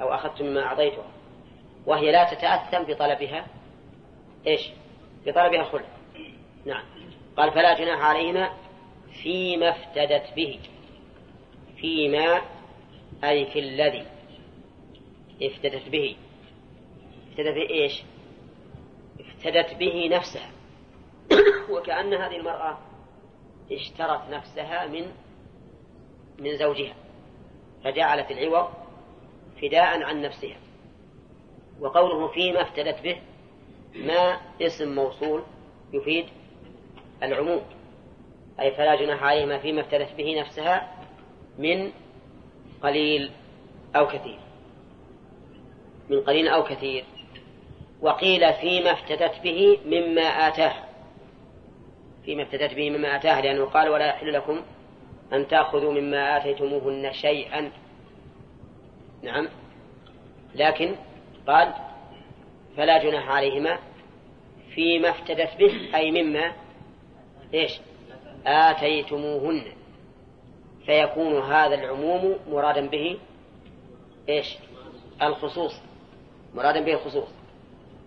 أو أخذت مما أعطيتها. وهي لا تتأثم بطلبها إيش؟ بطلبها الخلع. نعم. قال فلا جناح عليهما فيما افتدت به. فيما أي في الذي افتدت به. افتدت به إيش افتدت به نفسها. <coughs> وكأن هذه المرأة اشترت نفسها من من زوجها فجعلت العوض فداء عن نفسها. وقوله فيما افتدت به ما اسم موصول يفيد العموم. أي فلا جناح عليهما فيما افتدت به نفسها من قليل أو كثير. من قليل أو كثير. وقيل فيما افتدت به مما آتاها فيما افتدت به مما آتاها لأنه قال ولا يحل لكم أن تأخذوا مما آتيتموهن شيئا. نعم. لكن قال فلا جناح عليهما فيما افتدت به أي مما إيش؟ آتيتموهن. فيكون هذا العموم مرادا به إيش؟ الخصوص. مرادا به الخصوص.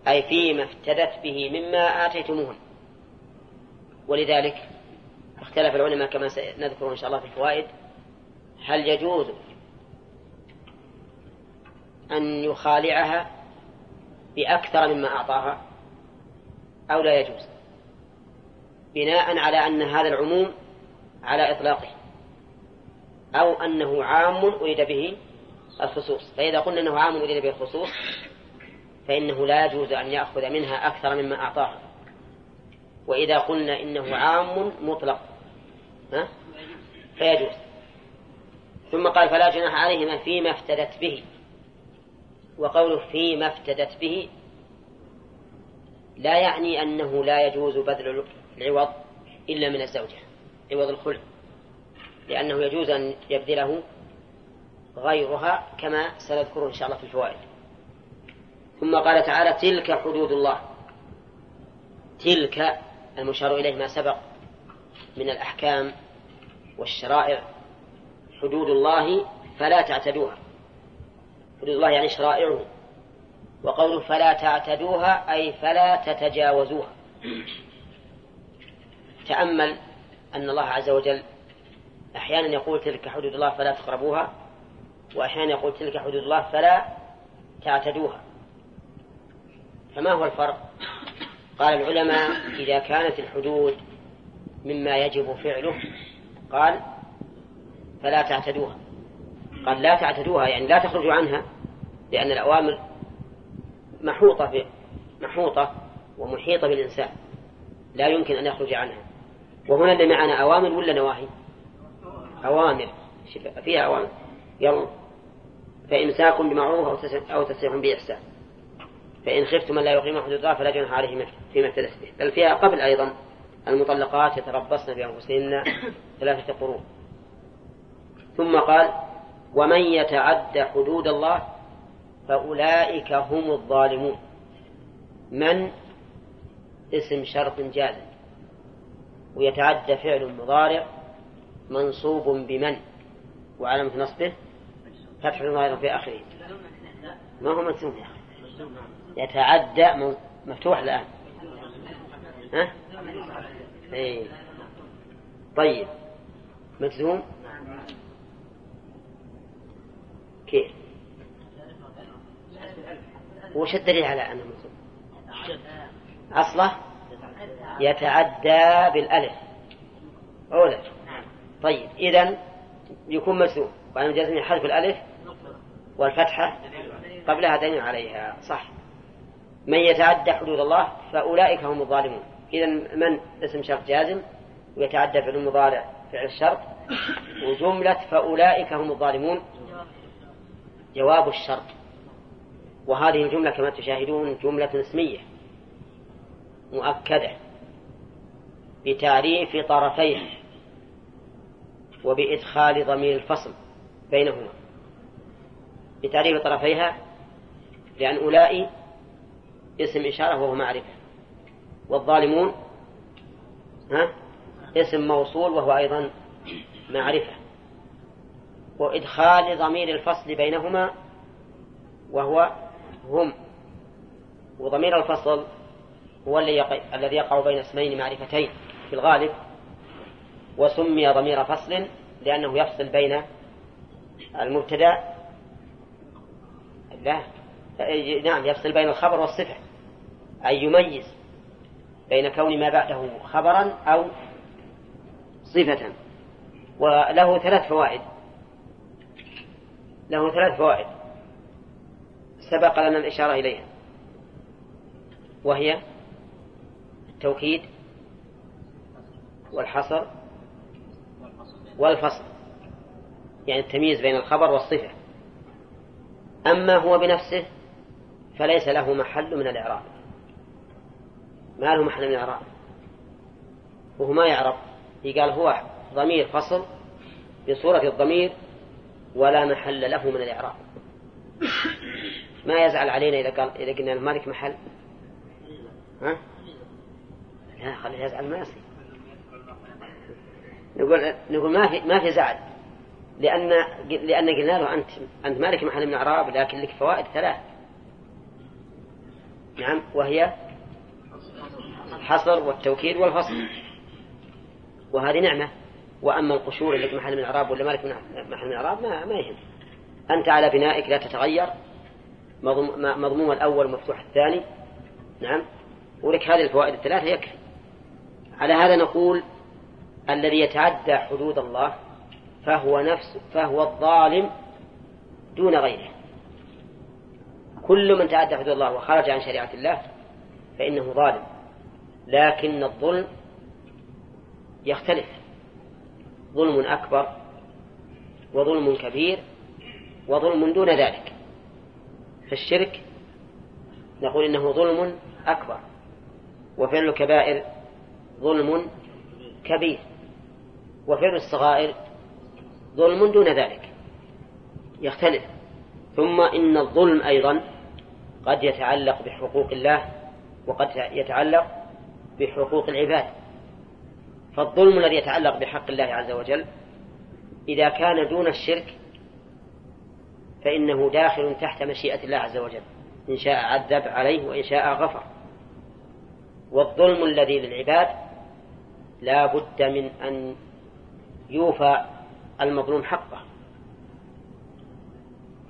أي فيما افتدت به مما آتيتموهن. ولذلك اختلف العلماء كما سنذكر إن شاء الله في الفوائد. هل يجوز أن يخالعها بأكثر مما أعطاها أو لا يجوز؟ بناء على أن هذا العموم على إطلاقه. أو أنه عام أريد به الخصوص. فإذا قلنا أنه عام أريد به الخصوص فإنه لا يجوز أن يأخذ منها أكثر مما أعطاها وإذا قلنا إنه عام مطلق ها؟ فيجوز. ثم قال فلا جناح عليهما فيما افتدت به. وقوله فيما افتدت به لا يعني أنه لا يجوز بذل العوض إلا من الزوجة عوض الخلع. لأنه يجوز أن يبذله غيرها كما سنذكره إن شاء الله في الفوائد. ثم قال تعالى تلك حدود الله. تلك المشار إليه ما سبق من الأحكام والشرائع. حدود الله فلا تعتدوها. حدود الله يعني شرائعه. وقوله فلا تعتدوها أي فلا تتجاوزوها. تأمل أن الله عز وجل أحيانا يقول تلك حدود الله فلا تقربوها وأحيانا يقول تلك حدود الله فلا تعتدوها. فما هو الفرق؟ قال العلماء إذا كانت الحدود مما يجب فعله قال فلا تعتدوها. قال لا تعتدوها يعني لا تخرجوا عنها لأن الأوامر محوطة في محوطة ومحيطة بالإنسان. لا يمكن أن يخرج عنها. وهنا اللي معنا أوامر ولا نواهي؟ أوامر. فيها أوامر. يلا. فإمساك بمعروف أو تسريح بإحسان. فإن خفتم أن لا يقيم حدود الله فلا جناح عليه فيما افتدت به. بل فيها قبل أيضا المطلقات يتربصن بأنفسهن ثلاثة قرون. ثم قال ومن يتعد حدود الله فأولئك هم الظالمون. من؟ اسم شرط جازم. ويتعدى فعل مضارع منصوب بمن؟ وعلامة نصبه؟ فتح ظاهر في آخره. ما هو منصوب يا أخي؟ يتعدى مفتوح الآن. ها؟ إيه. طيب. مجزوم كيف؟ وش الدليل على أنه مجزوم أصله؟ يتعدى بالألف. أولى طيب. إذا يكون مجزوم وأنا جزم حذف الألف والفتحة قبلها دليل عليها. صح. من يتعدى حدود الله فأولئك هم الظالمون. إذا من اسم شرط جازم ويتعدى فعل المضارع فعل الشرط وجملة فأولئك هم الظالمون. جواب الشرط. وهذه الجملة كما تشاهدون جملة اسمية مؤكدة بتعريف طرفيها وبإدخال ضمير الفصل بينهما. بتعريف طرفيها لأن أولئك اسم إشارة وهو معرفة. والظالمون ها؟ اسم موصول وهو أيضا معرفة. وإدخال ضمير الفصل بينهما وهو هم. وضمير الفصل هو الذي يقع بين اسمين معرفتين في الغالب. وسمي ضمير فصل لأنه يفصل بين المبتدأ لا نعم يفصل بين الخبر والصفة. أي يميز بين كون ما بعده خبرا أو صفة. وله ثلاث فوائد. له ثلاث فوائد. سبق لنا الإشارة إليها. وهي التوكيد والحصر والفصل. يعني التمييز بين الخبر والصفة. أما هو بنفسه فليس له محل من الإعراب. ما له محل من الإعراب وهو ما يعرف. قال هو ضمير فصل بصورة الضمير ولا محل له من الإعراب. ما يزعل علينا إذا قال إذا قلنا المالك محل. ها؟ لا خليه يزعل ما يصير. نقول نقول ما في ما في زعل. لأن لأن قلنا له أنت أنت مالك محل من الإعراب لكن لك فوائد ثلاث. نعم وهي الحصر والتوكيد والفصل. وهذه نعمة. وأما القشور اللي محل من الإعراب ولا مالك محل من الإعراب ما, ما يهم. أنت على بنائك لا تتغير. مضموم الأول مفتوح الثاني. نعم. ولك هذه الفوائد الثلاثة يكفي. على هذا نقول الذي يتعدى حدود الله فهو نفس فهو الظالم دون غيره. كل من تعدى حدود الله وخرج عن شريعة الله فإنه ظالم. لكن الظلم يختلف. ظلم أكبر وظلم كبير وظلم دون ذلك. فالشرك نقول إنه ظلم أكبر وفعل الكبائر ظلم كبير وفعل الصغائر ظلم دون ذلك. يختلف. ثم إن الظلم أيضا قد يتعلق بحقوق الله وقد يتعلق بحقوق العباد. فالظلم الذي يتعلق بحق الله عز وجل إذا كان دون الشرك فإنه داخل تحت مشيئة الله عز وجل إن شاء عذب عليه وإن شاء غفر. والظلم الذي للعباد لا بد من أن يوفى المظلوم حقه.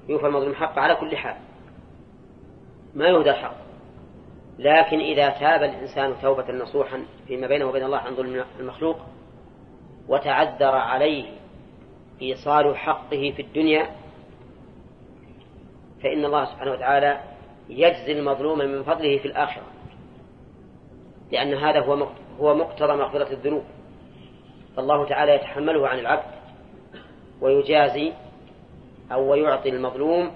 يوفى المظلوم حقه على كل حال. ما يهدى الحق؟ لكن إذا تاب الإنسان توبة نصوحا فيما بينه وبين الله عن ظلم المخلوق وتعذر عليه إيصال حقه في الدنيا فإن الله سبحانه وتعالى يجزي المظلوم من فضله في الآخرة لأن هذا هو هو مقتضى مغفرة الذنوب. فالله تعالى يتحمله عن العبد ويجازي أو يعطي المظلوم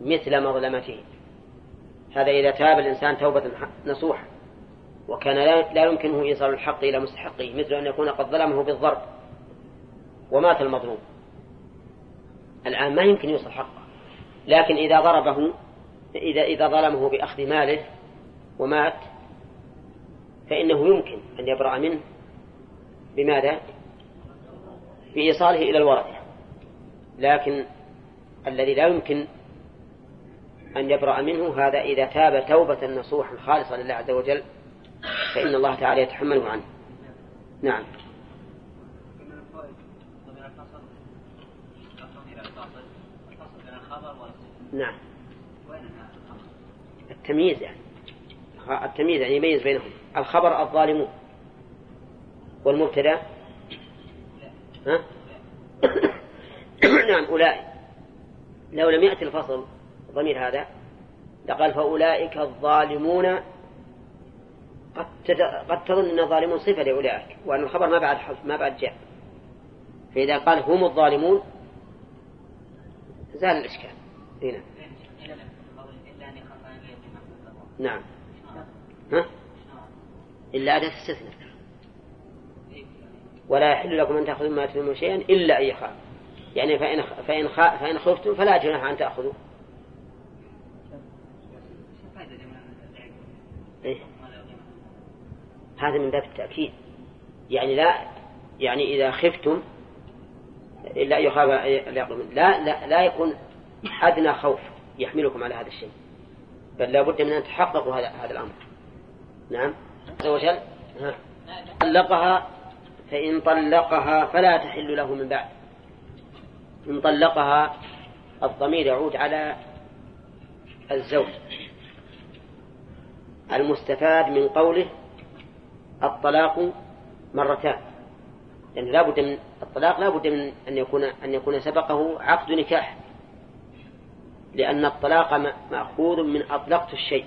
مثل مظلمته. هذا إذا تاب الإنسان توبة نصوحة وكان لا يمكنه إيصال الحق إلى مستحقه مثل أن يكون قد ظلمه بالضرب ومات المظلوم. الآن ما يمكن يوصل حقه لكن إذا ضربه إذا إذا ظلمه بأخذ ماله ومات فإنه يمكن أن يبرأ منه. بماذا؟ بإيصاله إلى الورثة. لكن الذي لا يمكن أن يبرأ منه هذا إذا تاب توبة نصوحا خالصة لله عز وجل فإن الله تعالى يتحمله عنه. نعم. نعم. التمييز يعني. التمييز يعني يميز بينهم. الخبر الظالمون والمبتدأ. ها؟ <coughs> نعم أولئك. لو لم يأتي الفصل ضمير هذا؟ لقال فأولئك الظالمون قد قد تظن أن الظالمون صفة لأولئك وأن الخبر ما بعد ما بعد جاء. فإذا قال هم الظالمون زال الإشكال. هنا نعم. ها؟ إلا أداة استثناء ولا يحل لكم أن تأخذوا ما تلموا شيئا إلا أن يخاف. يعني فإن فإن فإن خفتم فلا جناح أن تأخذوا. إيه؟ هذا من باب التأكيد. يعني لا يعني إذا خفتم أن يخاف لا لا لا يكون أدنى خوف يحملكم على هذا الشيء. بل لا بد من أن تحققوا هذا هذا الأمر. نعم. عز وجل؟ طلقها فإن طلقها فلا تحل له من بعد. إن طلقها الضمير يعود على الزوج. المستفاد من قوله الطلاق مرتان. لأن لا بد من الطلاق لا بد من أن يكون أن يكون سبقه عقد نكاح. لأن الطلاق مأخوذ من أطلقت الشيء.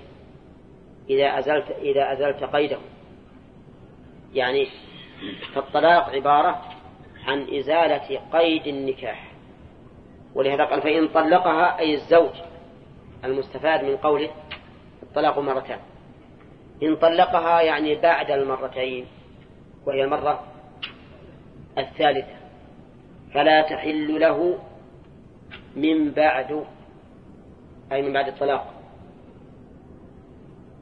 إذا أزلت إذا أزلت قيده. يعني فالطلاق عبارة عن إزالة قيد النكاح. ولهذا قال فإن طلقها أي الزوج المستفاد من قوله الطلاق مرتان. إن طلقها يعني بعد المرتين وهي المرة الثالثة. فلا تحل له من بعد أي من بعد الطلاق.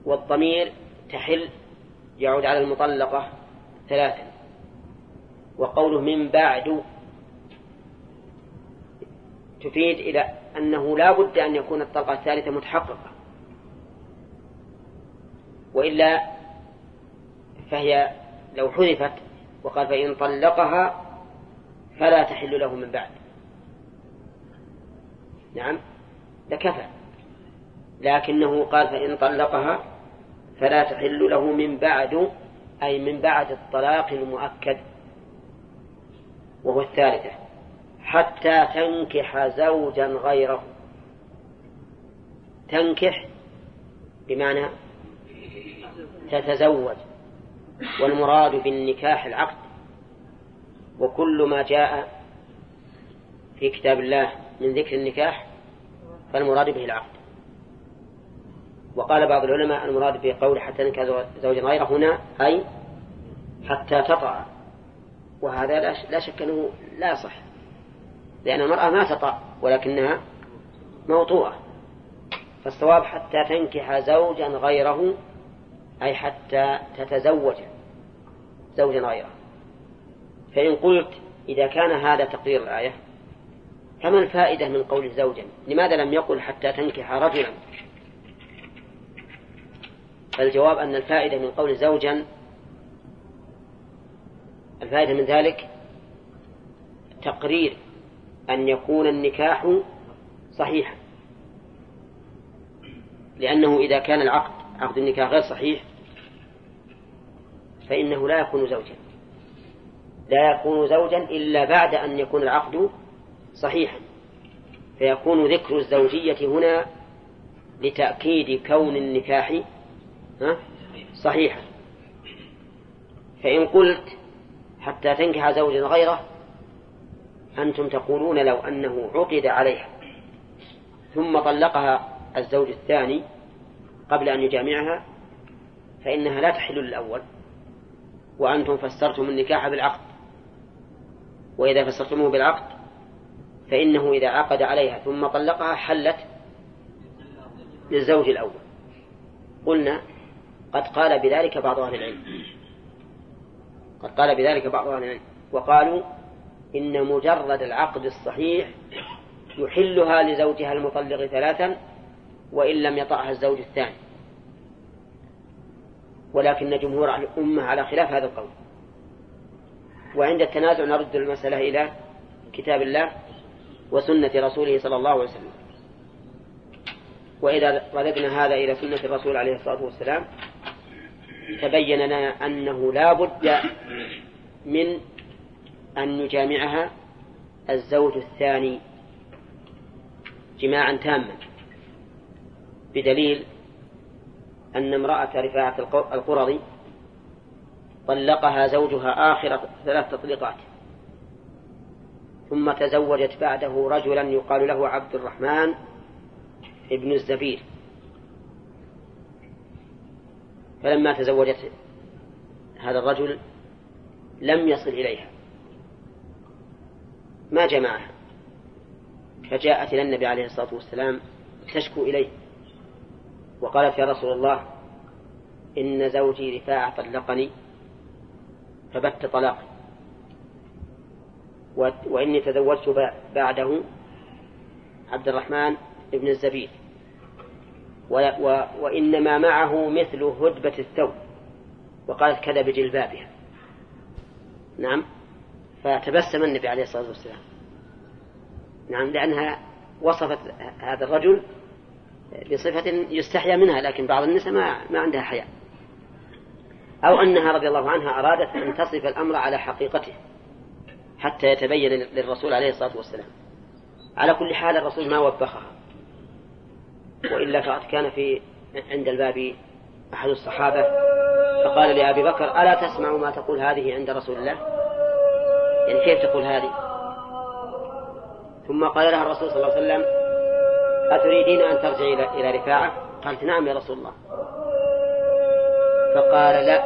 والضمير تحل يعود على المطلقة ثلاثا. وقوله من بعد تفيد إلى أنه لا بد أن يكون الطلقة الثالثة متحققة. وإلا فهي لو حذفت وقال فإن طلقها فلا تحل له من بعد. نعم لكفى. لكنه قال فإن طلقها فلا تحل له من بعد أي من بعد الطلاق المؤكد. وهو الثالثة حتى تنكح زوجا غيره. تنكح بمعنى تتزوج. والمراد بالنكاح العقد. وكل ما جاء في كتاب الله من ذكر النكاح فالمراد به العقد. وقال بعض العلماء المراد به قول حتى نكح زوجا غيره هنا أي حتى تطأ وهذا لا شك أنه لا صح. لأن المرأة ما تطأ ولكنها موطوءة فالصواب حتى تنكح زوجا غيره أي حتى تتزوج زوجا غيره. فإن قلت إذا كان هذا تقدير الآية فما الفائدة من قول زوجا لماذا لم يقل حتى تنكح رجلا؟ فالجواب أن الفائدة من قول زوجا الفائدة من ذلك تقرير أن يكون النكاح صحيحا. لأنه إذا كان العقد عقد النكاح غير صحيح فإنه لا يكون زوجا. لا يكون زوجا إلا بعد أن يكون العقد صحيحا. فيكون ذكر الزوجية هنا لتأكيد كون النكاح صحيحا. فإن قلت حتى تنكح زوجا غيره أنتم تقولون لو أنه عقد عليها ثم طلقها الزوج الثاني قبل أن يجامعها فإنها لا تحل للأول. وأنتم فسرتم النكاح بالعقد. وإذا فسرتموه بالعقد فإنه إذا عقد عليها ثم طلقها حلت للزوج الأول. قلنا قد قال بذلك بعض أهل العلم. قد قال بذلك بعض أهل العلم. وقالوا إن مجرد العقد الصحيح يحلها لزوجها المطلق ثلاثا وإن لم يطعها الزوج الثاني. ولكن جمهور الأمة على خلاف هذا القول. وعند التنازع نرد المسألة إلى كتاب الله وسنة رسوله صلى الله عليه وسلم. وإذا رددنا هذا إلى سنة الرسول عليه الصلاة والسلام تبين لنا أنه لا بد من أن يجامعها الزوج الثاني جماعا تاما بدليل أن امرأة رفاعة القرظي طلقها زوجها آخر ثلاث تطليقات ثم تزوجت بعده رجلا يقال له عبد الرحمن ابن الزبير. فلما تزوجت هذا الرجل لم يصل إليها ما جمعها فجاءت إلى النبي عليه الصلاة والسلام تشكو إليه. وقالت يا رسول الله إن زوجي رفاعة طلقني فبت طلاقي. وإني تزوجت بعده عبد الرحمن ابن الزبير. وإنما معه مثل هدبة الثوب. وقالت كذا بجلبابها. نعم؟ فتبسم النبي عليه الصلاة والسلام. نعم لأنها وصفت هذا الرجل بصفة يستحيا منها لكن بعض النساء ما, ما عندها حياء. أو أنها رضي الله عنها أرادت أن تصف الأمر على حقيقته حتى يتبين للرسول عليه الصلاة والسلام. على كل حال الرسول ما وبخها. وإلا فقد كان في عند الباب أحد الصحابة فقال لأبي بكر ألا تسمع ما تقول هذه عند رسول الله؟ يعني كيف تقول هذه؟ ثم قال لها الرسول صلى الله عليه وسلم أتريدين أن ترجعي إلى رفاعة؟ قالت نعم يا رسول الله. فقال لا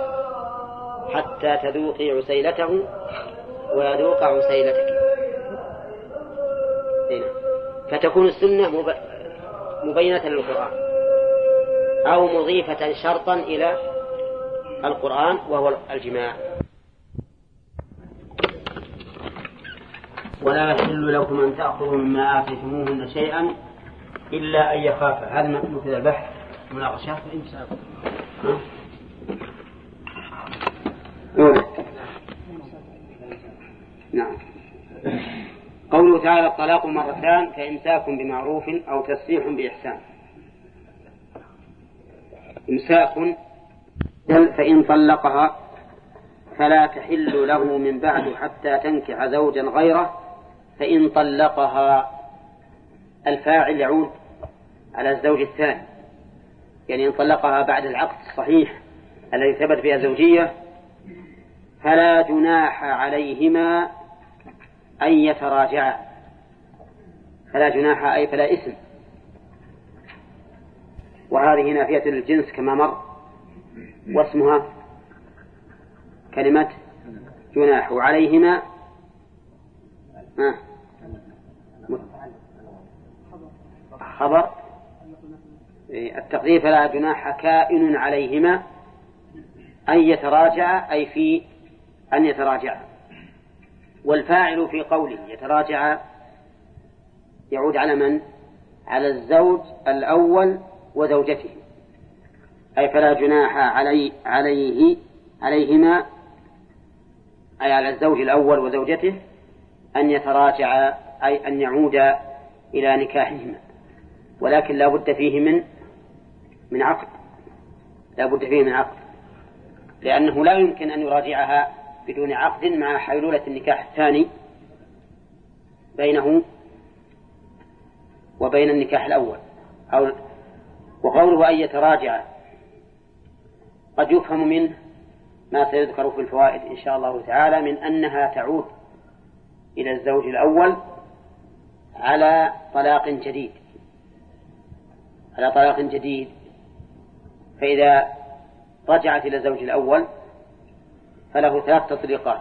حتى تذوقي عسيلته ويذوق عسيلتك. هنا. فتكون السنة مبينة للقرآن أو مضيفة شرطا إلى القرآن وهو الجماع. ولا يحل لكم أن تأخذوا مما آتيتموهن شيئا إلا أن يخافا هذا مثل البحث مناقشات إن شاء الله. نعم. قوله تعالى الطلاق مرتان فإمساك بمعروف أو تسريح بإحسان. إمساك فإن طلقها فلا تحل له من بعد حتى تنكح زوجا غيره فإن طلقها الفاعل يعود على الزوج الثاني. يعني إن طلقها بعد العقد الصحيح الذي ثبت فيها الزوجية فلا جناح عليهما أن يتراجعا. فلا جناح أي فلا إثم. وهذه نافية للجنس كما مر. واسمها كلمة جناح عليهما. خبر إيه، التقدير فلا جناح كائن عليهما أن يتراجع أي في أن يتراجع. والفاعل في قوله يتراجع يعود على من؟ على الزوج الأول وزوجته. أي فلا جناح علي عليه عليهما أي على الزوج الأول وزوجته أن يتراجع أي أن يعود إلى نكاحهما. ولكن لا بد فيه من من عقد. لا بد فيه من عقد. لأنه لا يمكن أن يراجعها بدون عقد مع حيلولة النكاح الثاني بينه وبين النكاح الأول. أو وقوله أن يتراجع قد يفهم منه ما سيذكر في الفوائد إن شاء الله تعالى من أنها تعود إلى الزوج الأول على طلاق جديد. على طلاق جديد. فإذا رجعت إلى الزوج الأول فله ثلاث تطليقات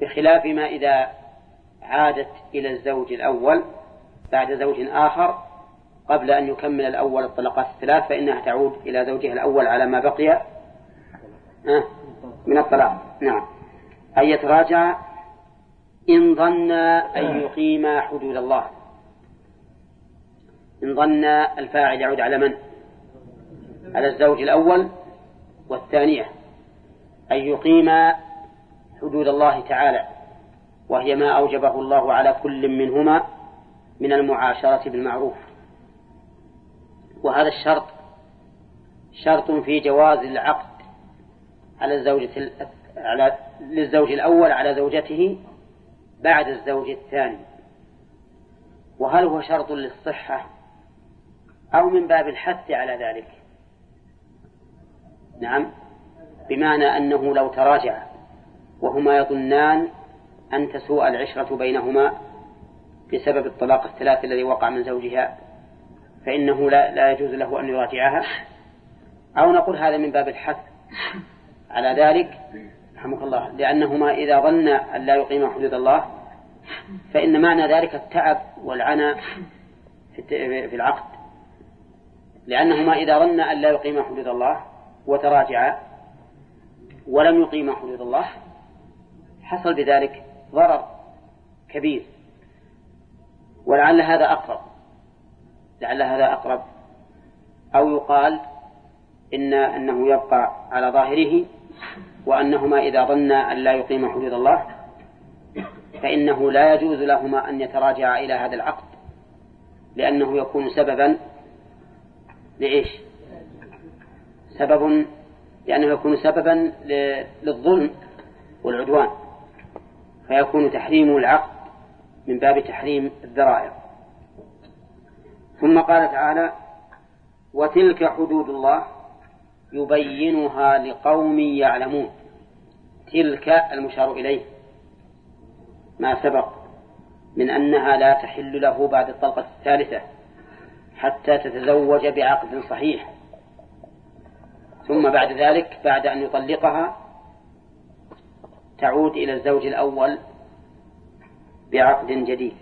بخلاف ما إذا عادت إلى الزوج الأول بعد زوج آخر قبل أن يكمل الأول الطلقات الثلاث فإنها تعود إلى زوجها الأول على ما بقي من الطلاق. نعم. أن يتراجع إن ظن أن يقيم حدود الله. إن ظن الفاعل يعود على من؟ على الزوج الأول والثانية أن يقيم حدود الله تعالى وهي ما أوجبه الله على كل منهما من المعاشرة بالمعروف وهذا الشرط شرط في جواز العقد على الزوجة على للزوج الأول على زوجته بعد الزوج الثاني وهل هو شرط للصحة أو من باب الحث على ذلك. نعم. بمعنى أنه لو تراجع وهما يظنان أن تسوء العشرة بينهما بسبب الطلاق الثلاث الذي وقع من زوجها فإنه لا, لا يجوز له أن يراجعها. أو نقول هذا من باب الحث على ذلك رحمك الله لأنهما إذا ظن أن لا يقيم حدود الله فإن معنى ذلك التعب والعنى في العقد. لأنهما إذا ظن أن لا يقيم حدود الله وتراجعا ولم يقيم حدود الله حصل بذلك ضرر كبير. ولعل هذا أقرب لعل هذا أقرب. أو يقال إن أنه يبقى على ظاهره وأنهما إذا ظنا أن لا يقيم حدود الله فإنه لا يجوز لهما أن يتراجعا إلى هذا العقد لأنه يكون سببا لإيش؟ سبب لأنه يكون سببا للظلم والعدوان فيكون تحريم العقد من باب تحريم الذرائع. ثم قال تعالى وتلك حدود الله يبينها لقوم يعلمون. تلك المشار إليه. ما سبق من أنها لا تحل له بعد الطلقة الثالثة. حتى تتزوج بعقد صحيح. ثم بعد ذلك بعد أن يطلقها تعود إلى الزوج الأول بعقد جديد.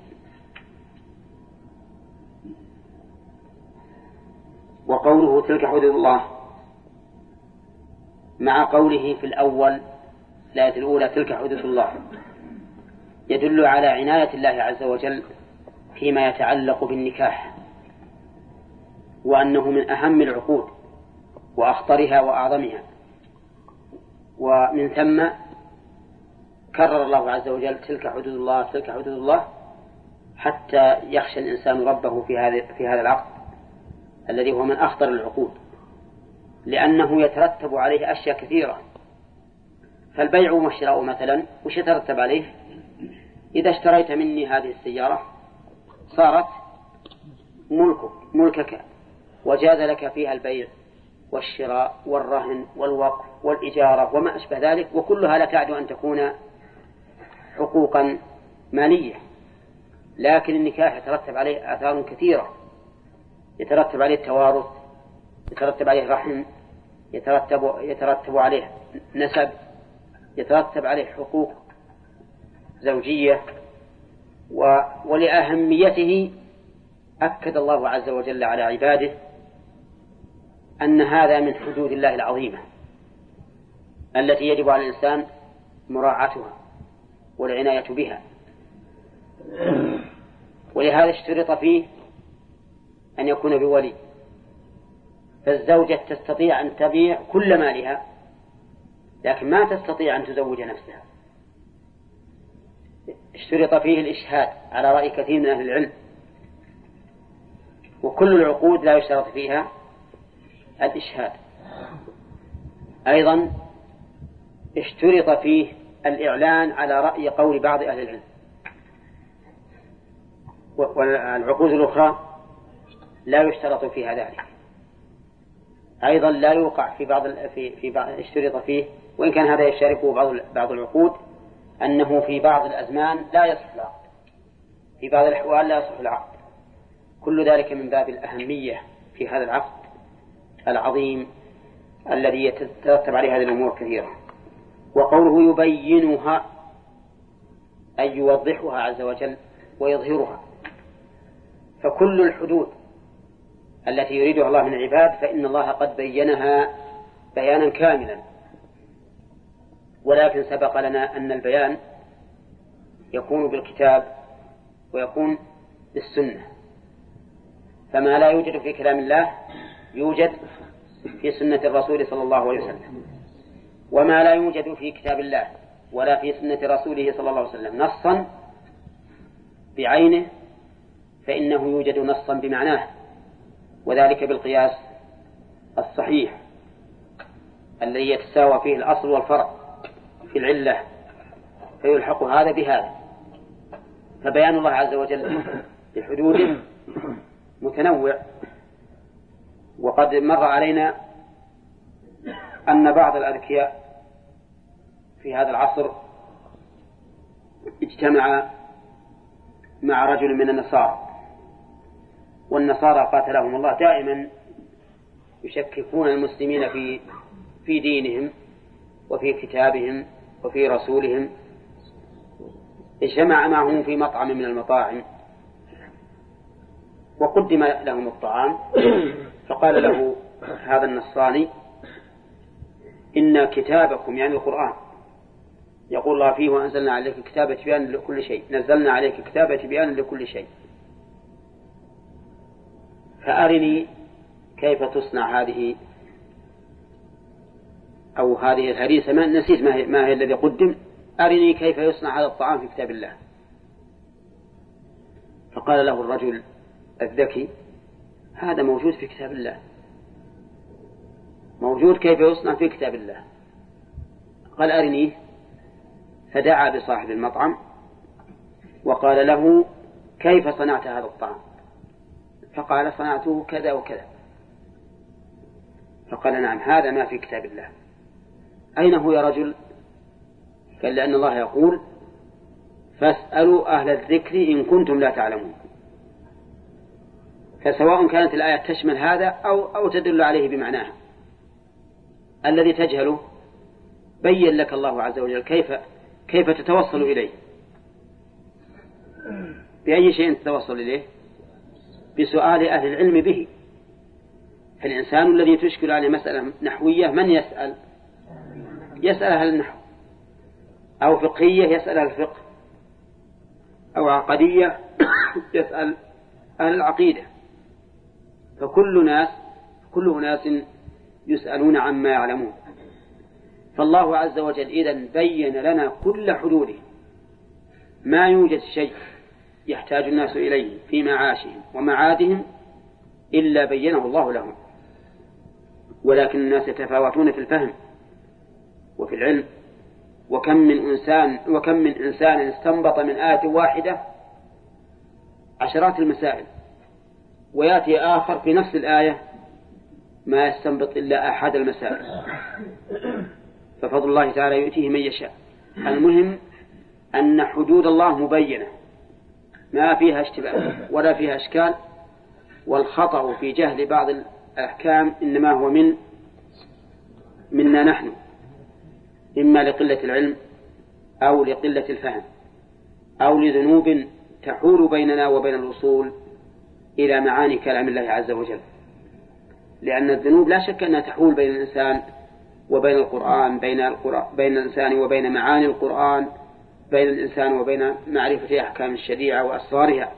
وقوله تلك حدود الله مع قوله في الأول الآية الأولى تلك حدود الله يدل على عناية الله عز وجل فيما يتعلق بالنكاح. وأنه من أهم العقود وأخطرها وأعظمها. ومن ثم كرر الله عز وجل تلك حدود الله تلك حدود الله حتى يخشى الإنسان ربه في هذا في هذا العقد الذي هو من أخطر العقود لأنه يترتب عليه أشياء كثيرة. فالبيع والشراء مثلا وش يترتب عليه؟ إذا اشتريت مني هذه السيارة صارت ملكك ملكك وجاز لك فيها البيع والشراء والرهن والوقف والإجارة وما أشبه ذلك وكلها لا تعد أن تكون حقوقا مالية. لكن النكاح يترتب عليه آثار كثيرة. يترتب عليه التوارث يترتب عليه رحم يترتب يترتب عليه نسب يترتب عليه حقوق زوجية. ولأهميته أكد الله عز وجل على عباده أن هذا من حدود الله العظيمة التي يجب على الإنسان مراعاتها والعناية بها. ولهذا اشترط فيه أن يكون بولي. فالزوجة تستطيع أن تبيع كل مالها لكن ما تستطيع أن تزوج نفسها. اشترط فيه الإشهاد على رأي كثير من أهل العلم وكل العقود لا يشترط فيها. الإشهاد. أيضا اشترط فيه الإعلان على رأي قول بعض أهل العلم. والعقود الأخرى لا يشترط فيها ذلك. أيضا لا يوقع في بعض في في بعض اشترط فيه وإن كان هذا يشاركه بعض بعض العقود أنه في بعض الأزمان لا يصح العقد. في بعض الأحوال لا يصح العقد. كل ذلك من باب الأهمية في هذا العقد. العظيم الذي يترتب عليه هذه الأمور كثيرة. وقوله يبينها أي يوضحها عز وجل ويظهرها. فكل الحدود التي يريدها الله من العباد فإن الله قد بينها بيانا كاملا. ولكن سبق لنا أن البيان يكون بالكتاب ويكون بالسنة. فما لا يوجد في كلام الله يوجد في سنة الرسول صلى الله عليه وسلم وما لا يوجد في كتاب الله ولا في سنة رسوله صلى الله عليه وسلم نصا بعينه فإنه يوجد نصا بمعناه وذلك بالقياس الصحيح الذي يتساوى فيه الأصل والفرع في العلة فيلحق هذا بهذا. فبيان الله عز وجل بحدوده متنوع وقد مر علينا أن بعض الأذكياء في هذا العصر اجتمع مع رجل من النصارى والنصارى قاتلهم الله دائما يشككون المسلمين في في دينهم وفي كتابهم وفي رسولهم. اجتمع معهم في مطعم من المطاعم وقدم لهم الطعام. فقال له هذا النصراني إن كتابكم يعني القرآن يقول الله فيه وأنزلنا عليك كتابة بيان لكل شيء نزلنا عليك كتابة بيان لكل شيء. فأرني كيف تصنع هذه أو هذه الهريسة ما نسيت ما هي, ما هي الذي قدم. أرني كيف يصنع هذا الطعام في كتاب الله. فقال له الرجل الذكي هذا موجود في كتاب الله. موجود كيف يصنع في كتاب الله. قال أرنيه فدعا بصاحب المطعم وقال له كيف صنعت هذا الطعام؟ فقال صنعته كذا وكذا. فقال نعم هذا ما في كتاب الله. أين هو يا رجل؟ قال لأن الله يقول فاسألوا أهل الذكر إن كنتم لا تعلمون. فسواء كانت الآية تشمل هذا أو أو تدل عليه بمعناها. الذي تجهله بين لك الله عز وجل كيف كيف تتوصل إليه. بأي شيء تتوصل إليه؟ بسؤال أهل العلم به. فالإنسان الذي تشكل عليه مسألة نحوية من يسأل؟ يسأل أهل النحو. أو فقهية يسأل أهل الفقه. أو عقدية <coughs> يسأل أهل العقيدة. فكل ناس كل ناس يسألون عما يعلمون. فالله عز وجل إذا بين لنا كل حدوده. ما يوجد شيء يحتاج الناس إليه في معاشهم ومعادهم إلا بينه الله لهم. ولكن الناس يتفاوتون في الفهم وفي العلم. وكم من إنسان وكم من إنسان استنبط من آية واحدة عشرات المسائل. ويأتي آخر في نفس الآية ما يستنبط إلا أحد المسائل. ففضل الله تعالى يؤتيه من يشاء. المهم أن حدود الله مبينة. ما فيها اشتباه ولا فيها أشكال والخطأ في جهل بعض الأحكام إنما هو من منا نحن إما لقلة العلم أو لقلة الفهم أو لذنوب تحول بيننا وبين الوصول إلى معاني كلام الله عز وجل. لأن الذنوب لا شك أنها تحول بين الإنسان وبين القرآن بين القرآن بين الإنسان وبين معاني القرآن بين الإنسان وبين معرفة أحكام الشريعة وأسرارها.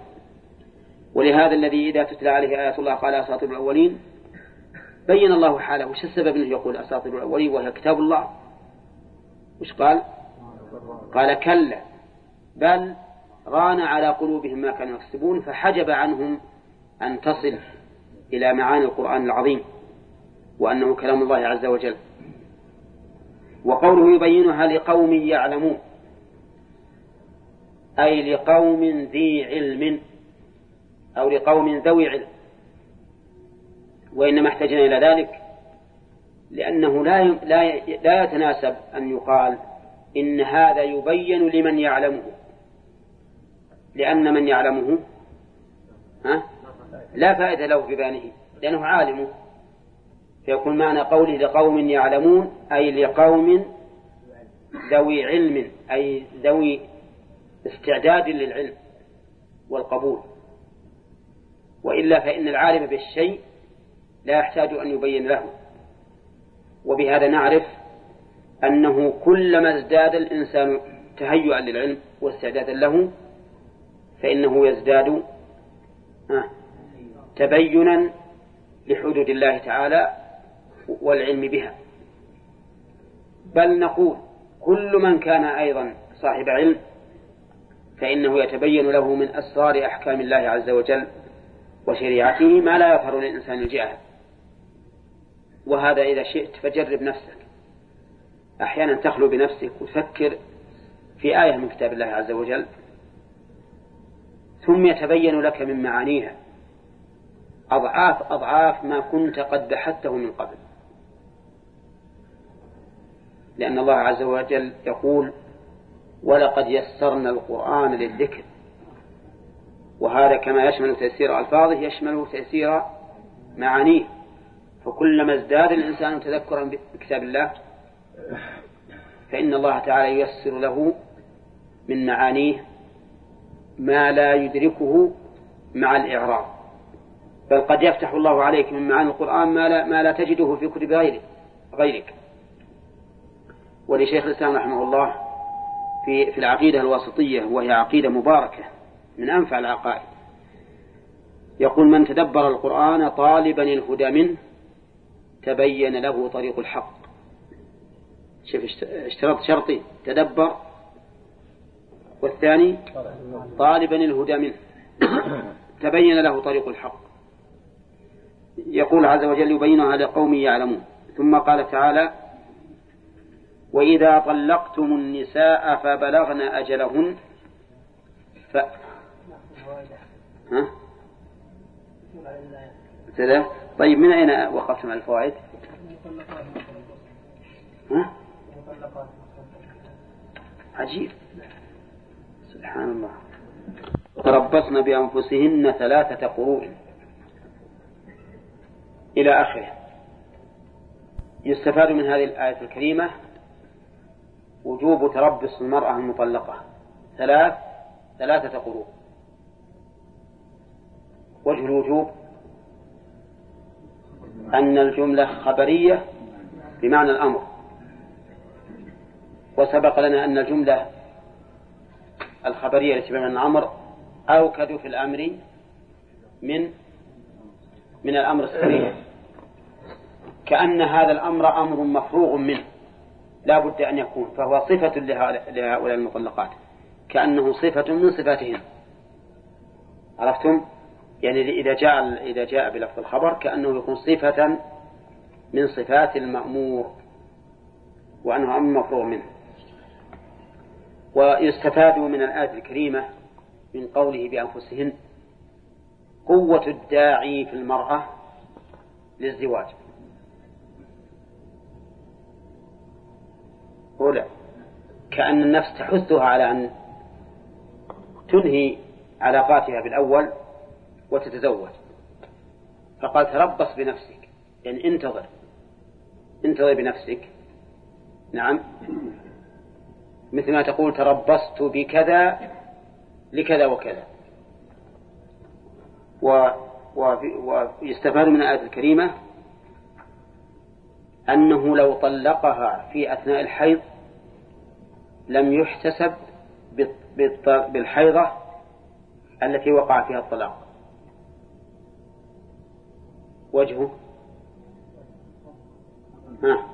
ولهذا الذي إذا تتلى عليه آيات الله قال أساطير الأولين بين الله حاله. وش السبب أنه يقول أساطير الأولين؟ وهي كتاب الله. وش قال؟ قال كلا بل ران على قلوبهم ما كانوا يكسبون فحجب عنهم أن تصل إلى معاني القرآن العظيم وأنه كلام الله عز وجل. وقوله يبينها لقوم يعلمون أي لقوم ذي علم أو لقوم ذوي علم وإنما احتجنا إلى ذلك لأنه لا لا لا يتناسب أن يقال إن هذا يبين لمن يعلمه. لأن من يعلمه؟ ها؟ لا فائدة له في بيانه لأنه عالم. فيكون معنى قوله لقوم يعلمون أي لقوم ذوي علم أي ذوي استعداد للعلم والقبول. وإلا فإن العالم بالشيء لا يحتاج أن يبين له. وبهذا نعرف أنه كلما ازداد الإنسان تهيئا للعلم واستعدادا له فإنه يزداد تبينا لحدود الله تعالى والعلم بها. بل نقول كل من كان أيضا صاحب علم فإنه يتبين له من أسرار أحكام الله عز وجل وشريعته ما لا يظهر للإنسان الجاهل وهذا إذا شئت فجرب نفسك. أحيانا تخلو بنفسك وتفكر في آية من كتاب الله عز وجل. ثم يتبين لك من معانيها. أضعاف أضعاف ما كنت قد بحثته من قبل. لأن الله عز وجل يقول ولقد يسرنا القرآن للذكر. وهذا كما يشمل تيسير ألفاظه يشمل تيسير معانيه. فكلما ازداد الإنسان تذكرا بكتاب الله فإن الله تعالى ييسر له من معانيه ما لا يدركه مع الإعراب. بل قد يفتح الله عليك من معاني القرآن ما لا, ما لا تجده في كتب غيرك, غيرك. ولشيخ الإسلام رحمه الله في في العقيدة الواسطية وهي عقيدة مباركة من أنفع العقائد يقول من تدبر القرآن طالبا الهدى منه تبين له طريق الحق. شوف اشترط شرطين تدبر. والثاني طالبا الهدى منه تبين له طريق الحق. يقول عز وجل يبينها لقوم يعلمون. ثم قال تعالى وإذا طلقتم النساء فبلغن أجلهن ف... ها؟ طيب من أين وقفتم على الفوائد؟ ها؟ عجيب. سبحان الله. تربصن بأنفسهن ثلاثة قروء إلى آخره. يستفاد من هذه الآية الكريمة وجوب تربص المرأة المطلقة. ثلاث ثلاثة قروء. وجه الوجوب أن الجملة خبرية بمعنى الأمر. وسبق لنا أن الجملة الخبرية التي بمعنى الأمر أوكد في الأمر من من الأمر الصريح كأن هذا الأمر أمر مفروغ منه. لا بد أن يكون. فهو صفة لهؤلاء المطلقات. كأنه صفة من صفاتهن عرفتم؟ يعني إذا جاء إذا جاء بلفظ الخبر كأنه يكون صفة من صفات المأمور. وأنه أمر مفروغ منه. ويستفاد من الآية الكريمة من قوله بأنفسهن قوة الداعي في المرأة للزواج. أولى كأن النفس تحثها على أن تنهي علاقاتها بالأول وتتزوج. فقال تربص بنفسك. يعني انتظر. انتظر بنفسك. نعم. مثل ما تقول تربصت بكذا لكذا وكذا. ويستفاد من الآية الكريمة أنه لو طلقها في أثناء الحيض لم يحتسب بالحيضة التي وقع فيها الطلاق. وجهه؟ ها.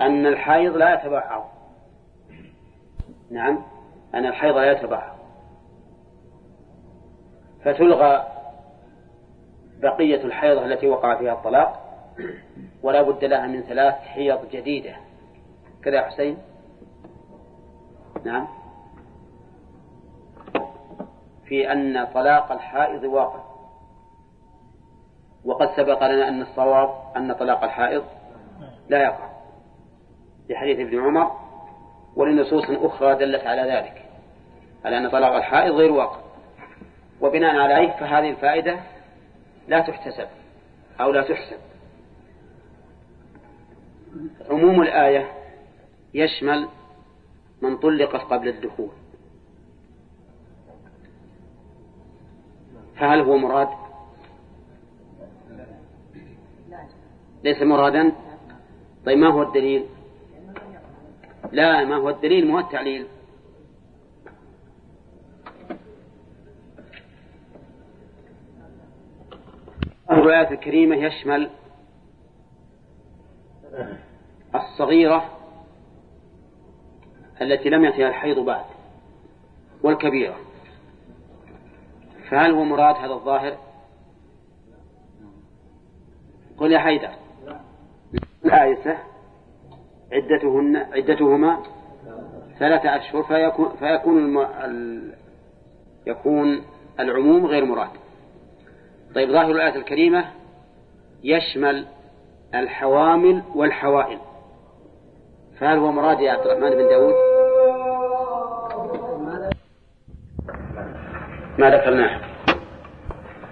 أن الحيض لا يتبعض نعم. أن الحيض لا يتبعض فتلغى بقية الحيضة التي وقع فيها الطلاق ولا بد لها من ثلاث حيض جديدة. كذا يا حسين؟ نعم. في أن طلاق الحائض واقع. وقد سبق لنا أن الصواب أن طلاق الحائض لا يقع. لحديث ابن عمر ولنصوص أخرى دلت على ذلك على أن طلاق الحائض غير واقع. وبناء عليه فهذه الفائدة لا تحتسب أو لا تحسب. عموم الآية يشمل من طلقت قبل الدخول. فهل هو مراد؟ ليس مرادا؟ طيب ما هو الدليل؟ لا ما هو الدليل مو التعليل؟ الروايات الكريمة يشمل الصغيرة التي لم يأتها الحيض بعد والكبيرة. فهل هو مراد هذا الظاهر؟ قل يا حيدر. الآيسة عدتهن عدتهما ثلاثة أشهر فيكون فيكون. يكون العموم غير مراد. طيب ظاهر الآية الكريمة يشمل الحوامل والحوائل. فهل هو مراد يا عبد الرحمن بن داود؟ ما ذكرناه.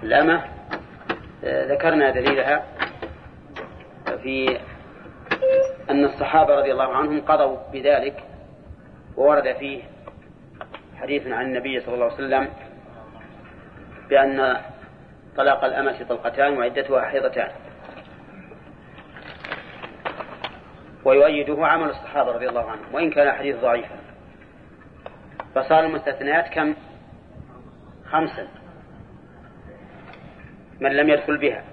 الأمة ذكرنا دليلها في أن الصحابة رضي الله عنهم قضوا بذلك وورد فيه حديث عن النبي صلى الله عليه وسلم بأن طلاق الأمة طلقتان وعدتها حيضتان. ويؤيده عمل الصحابة رضي الله عنهم وإن كان حديث ضعيفا فصار المستثنيات كم؟ خمسا. من لم يدخل بها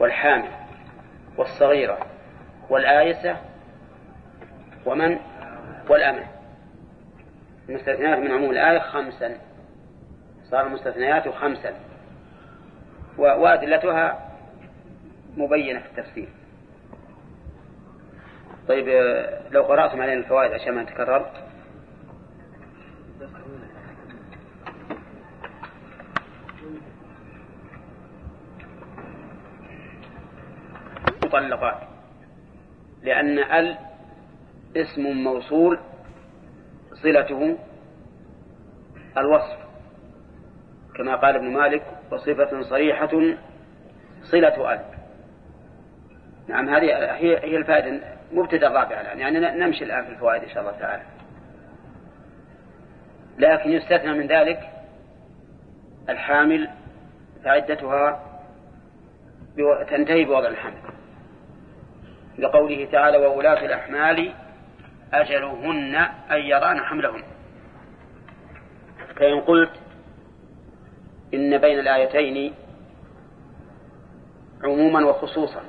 والحامل والصغيرة والآيسة ومن؟ والأمة. المستثنيات من عموم الآية خمسا. صار المستثنيات خمسا. وأدلتها مبينة في التفسير. طيب لو قرأتم علينا الفوائد عشان ما تكرر مطلقات. لأن ال اسم موصول صلته الوصف كما قال ابن مالك وصفة صريحة صلة ال نعم هذه هي هي الفائدة مبتدأ الرابع الآن يعني نمشي الآن في الفوائد إن شاء الله تعالى. لكن يستثنى من ذلك الحامل فعدتها تنتهي بوضع الحمل. لقوله تعالى وولاة الأحمال أجلهن أن يضعن حملهن فإن قلت إن بين الآيتين عموما وخصوصا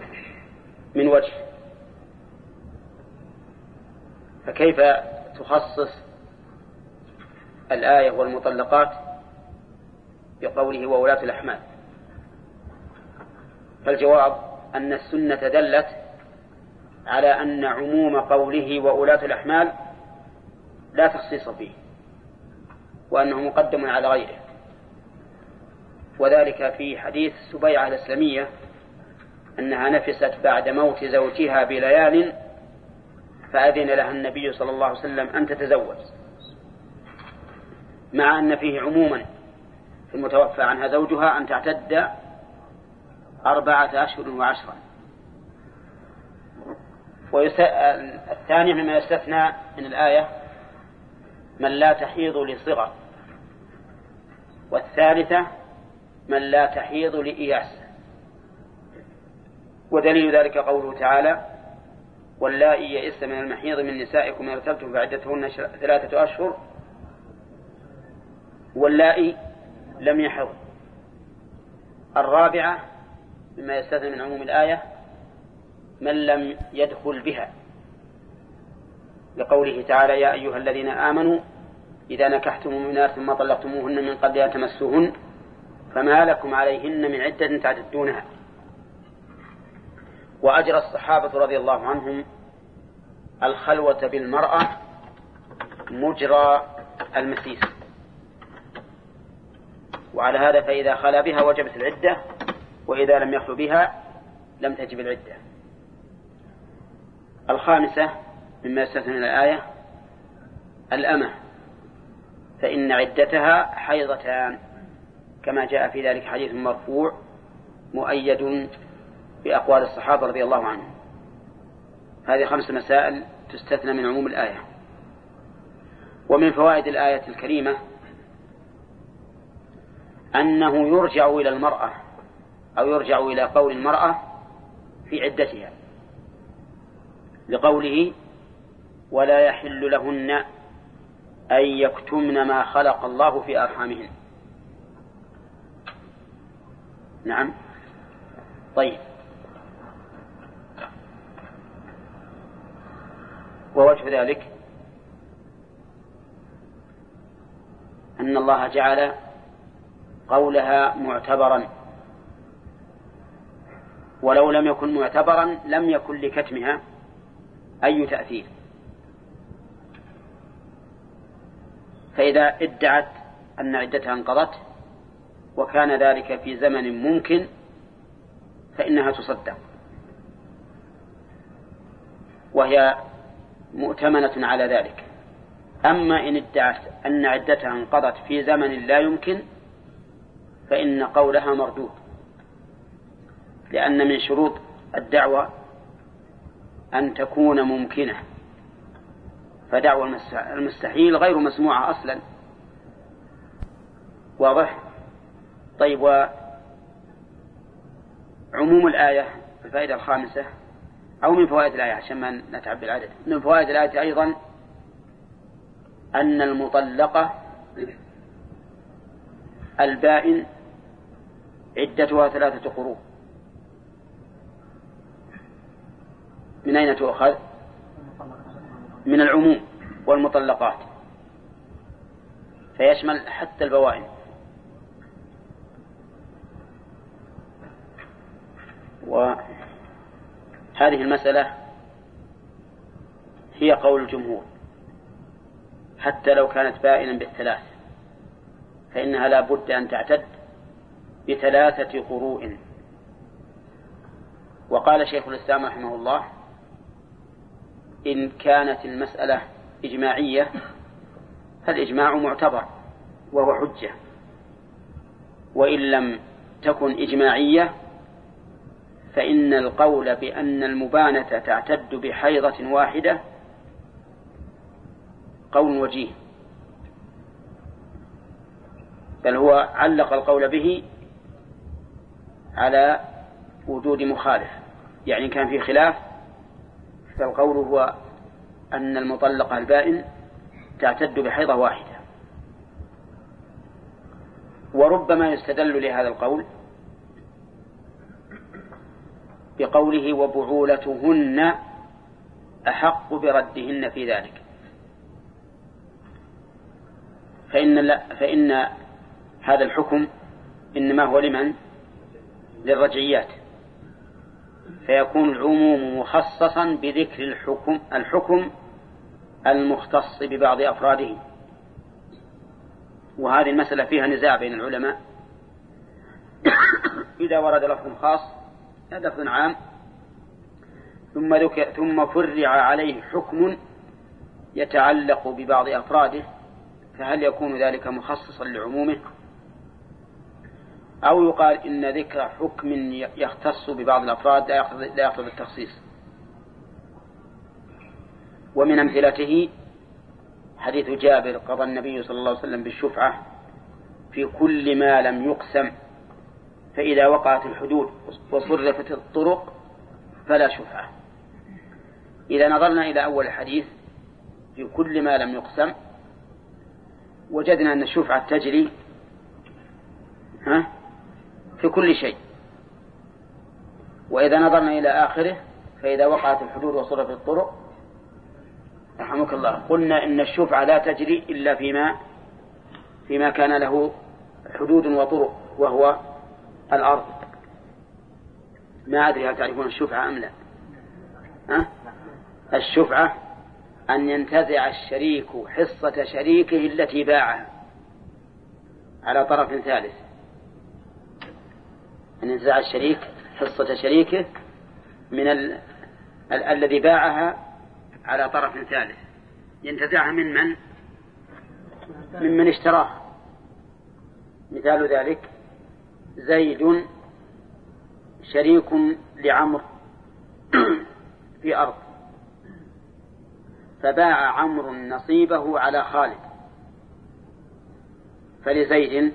من وجه. فكيف تخصص الآية والمطلقات بقوله وولاة الأحمال؟ فالجواب أن السنة دلت على أن عموم قوله وولاة الأحمال لا تخصيص فيه وأنه مقدم على غيره. وذلك في حديث سبيعة الإسلامية أنها نفست بعد موت زوجها بليال فأذن لها النبي صلى الله عليه وسلم أن تتزوج. مع أن فيه عموما في المتوفى عنها زوجها أن تعتد أربعة أشهر وعشرا الثاني مما يستثنى من الآية من لا تحيض لصغر والثالثة من لا تحيض لإياس. ودليل ذلك قوله تعالى واللائي يئس من المحيض من نسائكم ارتبتم فعدتهن ثلاثة أشهر. واللائي لم يحض. الرابعة مما يستثنى من عموم الآية من لم يدخل بها. لقوله تعالى يا أيها الذين آمنوا إذا نكحتم المؤمنات ثم طلقتموهن من قبل أن تمسوهن. فما لكم عليهن من عدة تعتدونها وأجرى الصحابة رضي الله عنهم الخلوة بالمرأة مجرى المسيس. وعلى هذا فإذا خلا بها وجبت العدة وإذا لم يخلو بها لم تجب العدة. الخامسة مما يستثنى الآية الأمة فإن عدتها حيضتان. كما جاء في ذلك حديث مرفوع مؤيد بأقوال الصحابة رضي الله عنهم. هذه خمس مسائل تستثنى من عموم الآية. ومن فوائد الآية الكريمة أنه يرجع إلى المرأة أو يرجع إلى قول المرأة في عدتها لقوله ولا يحل لهن أن يكتمن ما خلق الله في أرحامهن. نعم. طيب. ووجه ذلك أن الله جعل قولها معتبرا. ولو لم يكن معتبرا لم يكن لكتمها أي تأثير. فإذا ادعت أن عدتها انقضت وكان ذلك في زمن ممكن فإنها تصدق. وهي مؤتمنة على ذلك. أما إن ادعت أن عدتها انقضت في زمن لا يمكن فإن قولها مردود. لأن من شروط الدعوة أن تكون ممكنة. فدعوة المستحيل غير مسموعة أصلا. واضح؟ طيب وعموم الآية الفائدة الخامسة أو من فوائد الآية عشان ما نتعب بالعدد. من فوائد الآية أيضا أن المطلقة البائن عدتها ثلاثة قروء. من أين تؤخذ؟ من العموم والمطلقات. فيشمل حتى البوائن. وهذه المسألة هي قول الجمهور حتى لو كانت بائنا بالثلاث فإنها لا بد أن تعتد بثلاثة قروء. وقال شيخ الإسلام رحمه الله إن كانت المسألة إجماعية فالإجماع معتبر وهو حجة وإن لم تكن إجماعية فإن القول بأن المبانة تعتد بحيضة واحدة قول وجيه. بل هو علق القول به على وجود مخالف. يعني كان في خلاف فالقول هو أن المطلقة البائن تعتد بحيضة واحدة. وربما يستدل لهذا القول بقوله وبعولتهن أحق بردهن في ذلك. فإن, لا فإن هذا الحكم إنما هو لمن؟ للرجعيات. فيكون العموم مخصصا بذكر الحكم الحكم المختص ببعض أفراده. وهذه المسألة فيها نزاع بين العلماء. <coughs> إذا ورد لفظ خاص لفظ عام. ثم ذكر ثم فرع عليه حكم يتعلق ببعض أفراده فهل يكون ذلك مخصصا لعمومه؟ أو يقال إن ذكر حكم يختص ببعض الأفراد لا يقتضي التخصيص ومن أمثلته حديث جابر قضى النبي صلى الله عليه وسلم بالشفعة في كل ما لم يقسم فإذا وقعت الحدود وصرفت الطرق فلا شفعة. إذا نظرنا إلى أول الحديث في كل ما لم يقسم وجدنا أن الشفعة تجري ها في كل شيء. وإذا نظرنا إلى آخره فإذا وقعت الحدود وصرفت الطرق رحمك الله. قلنا إن الشفعة لا تجري إلا فيما فيما كان له حدود وطرق وهو الأرض. ما أدري هل تعرفون الشفعة أم لا. ها؟ الشفعة أن ينتزع الشريك حصة شريكه التي باعها. على طرف ثالث. أن ينتزع الشريك حصة شريكه من ال... ال... الذي باعها على طرف ثالث. ينتزعها من من؟ ممن اشتراه. مثال ذلك زيد شريك لعمر <clears throat> في أرض. فباع عمرو نصيبه على خالد. فلزيد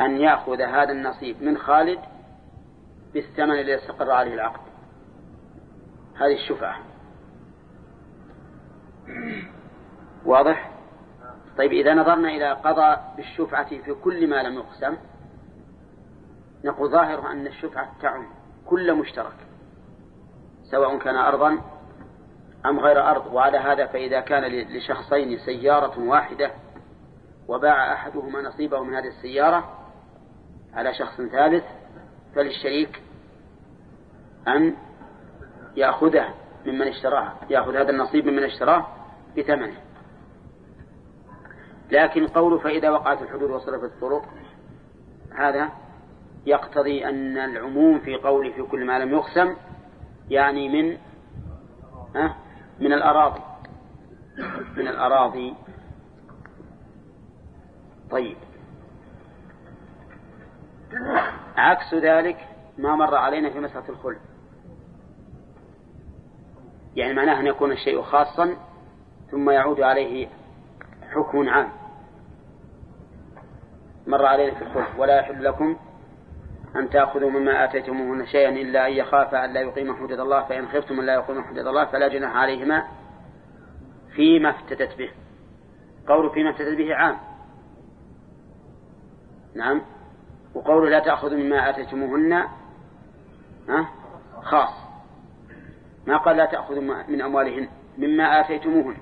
أن يأخذ هذا النصيب من خالد بالثمن الذي استقر عليه العقد. هذه الشفعة. واضح؟ طيب إذا نظرنا إلى قضاء بالشفعة في كل ما لم يقسم نقول ظاهر أن الشفعة تعم كل مشترك سواء كان أرضا أم غير أرض وعلى هذا فإذا كان لشخصين سيارة واحدة وباع أحدهما نصيبه من هذه السيارة على شخص ثالث فللشريك أن يأخذه ممن اشتراه يأخذ هذا النصيب ممن اشتراه بثمنه. لكن قوله فإذا وقعت الحدود وصرفت الطرق هذا يقتضي أن العموم في قوله في كل ما لم يقسم يعني من أه من الأراضي. من الأراضي. طيب. عكس ذلك ما مر علينا في مسألة الخلع. يعني معناه أن يكون الشيء خاصا ثم يعود عليه حكم عام. مر علينا في الخلع. ولا يحل لكم أن تأخذوا مما آتيتموهن شيئا إلا أن يخافا أن لا يقيم حدود الله فإن خفتم أن لا يقيم حدود الله فلا جناح عليهما فيما افتدت به. قول فيما افتدت به عام. نعم. وقول لا تأخذوا مما آتيتموهن خاص. ما قال لا تأخذوا من أموالهن مما آتيتموهن.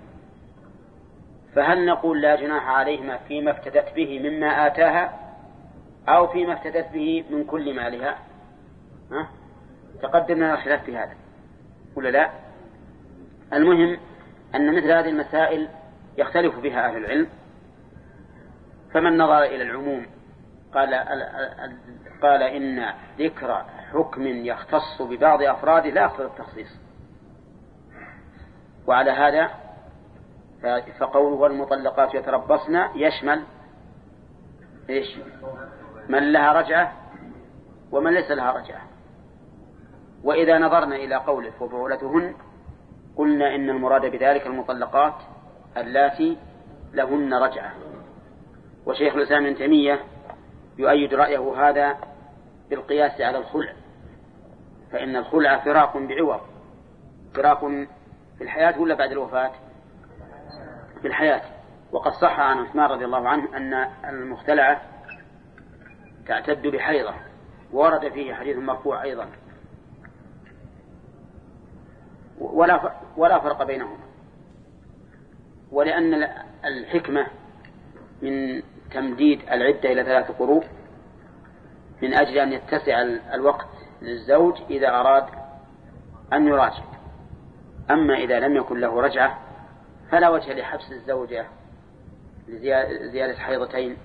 فهل نقول لا جناح عليهما فيما افتدت به مما آتاها؟ أو فيما افتدت به من كل مالها. ها؟ تقدم لنا الخلاف في هذا. ولا لا؟ المهم أن مثل هذه المسائل يختلف بها أهل العلم. فمن نظر إلى العموم قال قال إن ذكر حكم يختص ببعض أفراده لا يقتضي التخصيص. وعلى هذا فقوله والمطلقات يتربصن يشمل إيش؟ من لها رجعة ومن ليس لها رجعة. وإذا نظرنا إلى قوله وبعولتهن قلنا إن المراد بذلك المطلقات اللاتي لهن رجعة. وشيخ الإسلام ابن تيمية يؤيد رأيه هذا بالقياس على الخلع. فإن الخلع فراق بعوض. فراق في الحياة ولا بعد الوفاة؟ في الحياة. وقد صح عن عثمان رضي الله عنه أن المختلعة تعتد بحيضة. ورد فيه حديث مرفوع أيضا. ولا ولا فرق بينهما. ولأن الحكمة من تمديد العدة إلى ثلاث قروء من أجل أن يتسع الوقت للزوج إذا أراد أن يراجع. أما إذا لم يكن له رجعة فلا وجه لحبس الزوجة لزيادة حيضتين.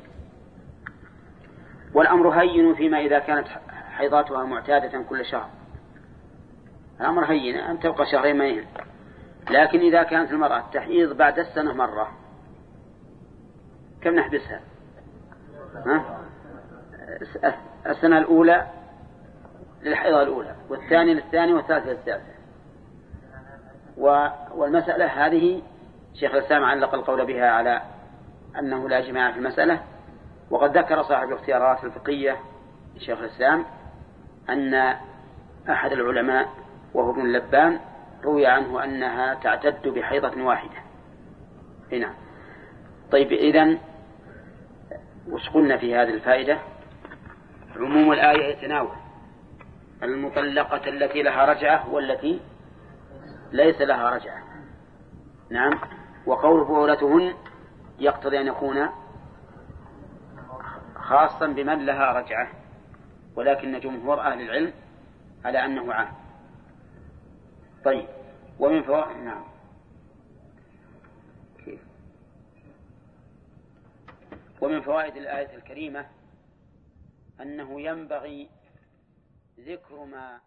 والأمر هين فيما إذا كانت حيضاتها معتادة كل شهر. الأمر هين أن تبقى شهرين. ما لكن إذا كانت المرأة تحيض بعد السنة مرة كم نحبسها؟ ها؟ السنة الأولى للحيضة الأولى والثانية للثانية والثالثة للثالثة. والمسألة هذه شيخ الإسلام علق القول بها على أنه لا جماع في المسألة. وقد ذكر صاحب الاختيارات الفقهية شيخ الإسلام أن أحد العلماء وهو ابن اللبان روي عنه أنها تعتد بحيضة واحدة. هنا طيب إذن وش قلنا في هذه الفائدة؟ عموم الآية يتناول. المطلقة التي لها رجعة والتي ليس لها رجعة. نعم. وقول بعولتهن يقتضي أن يكون خاصا بمن لها رجعة ولكن جمهور أهل العلم على أنه عام. طيب ومن فوائد نعم. ومن فوائد الآية الكريمة أنه ينبغي ذكر ما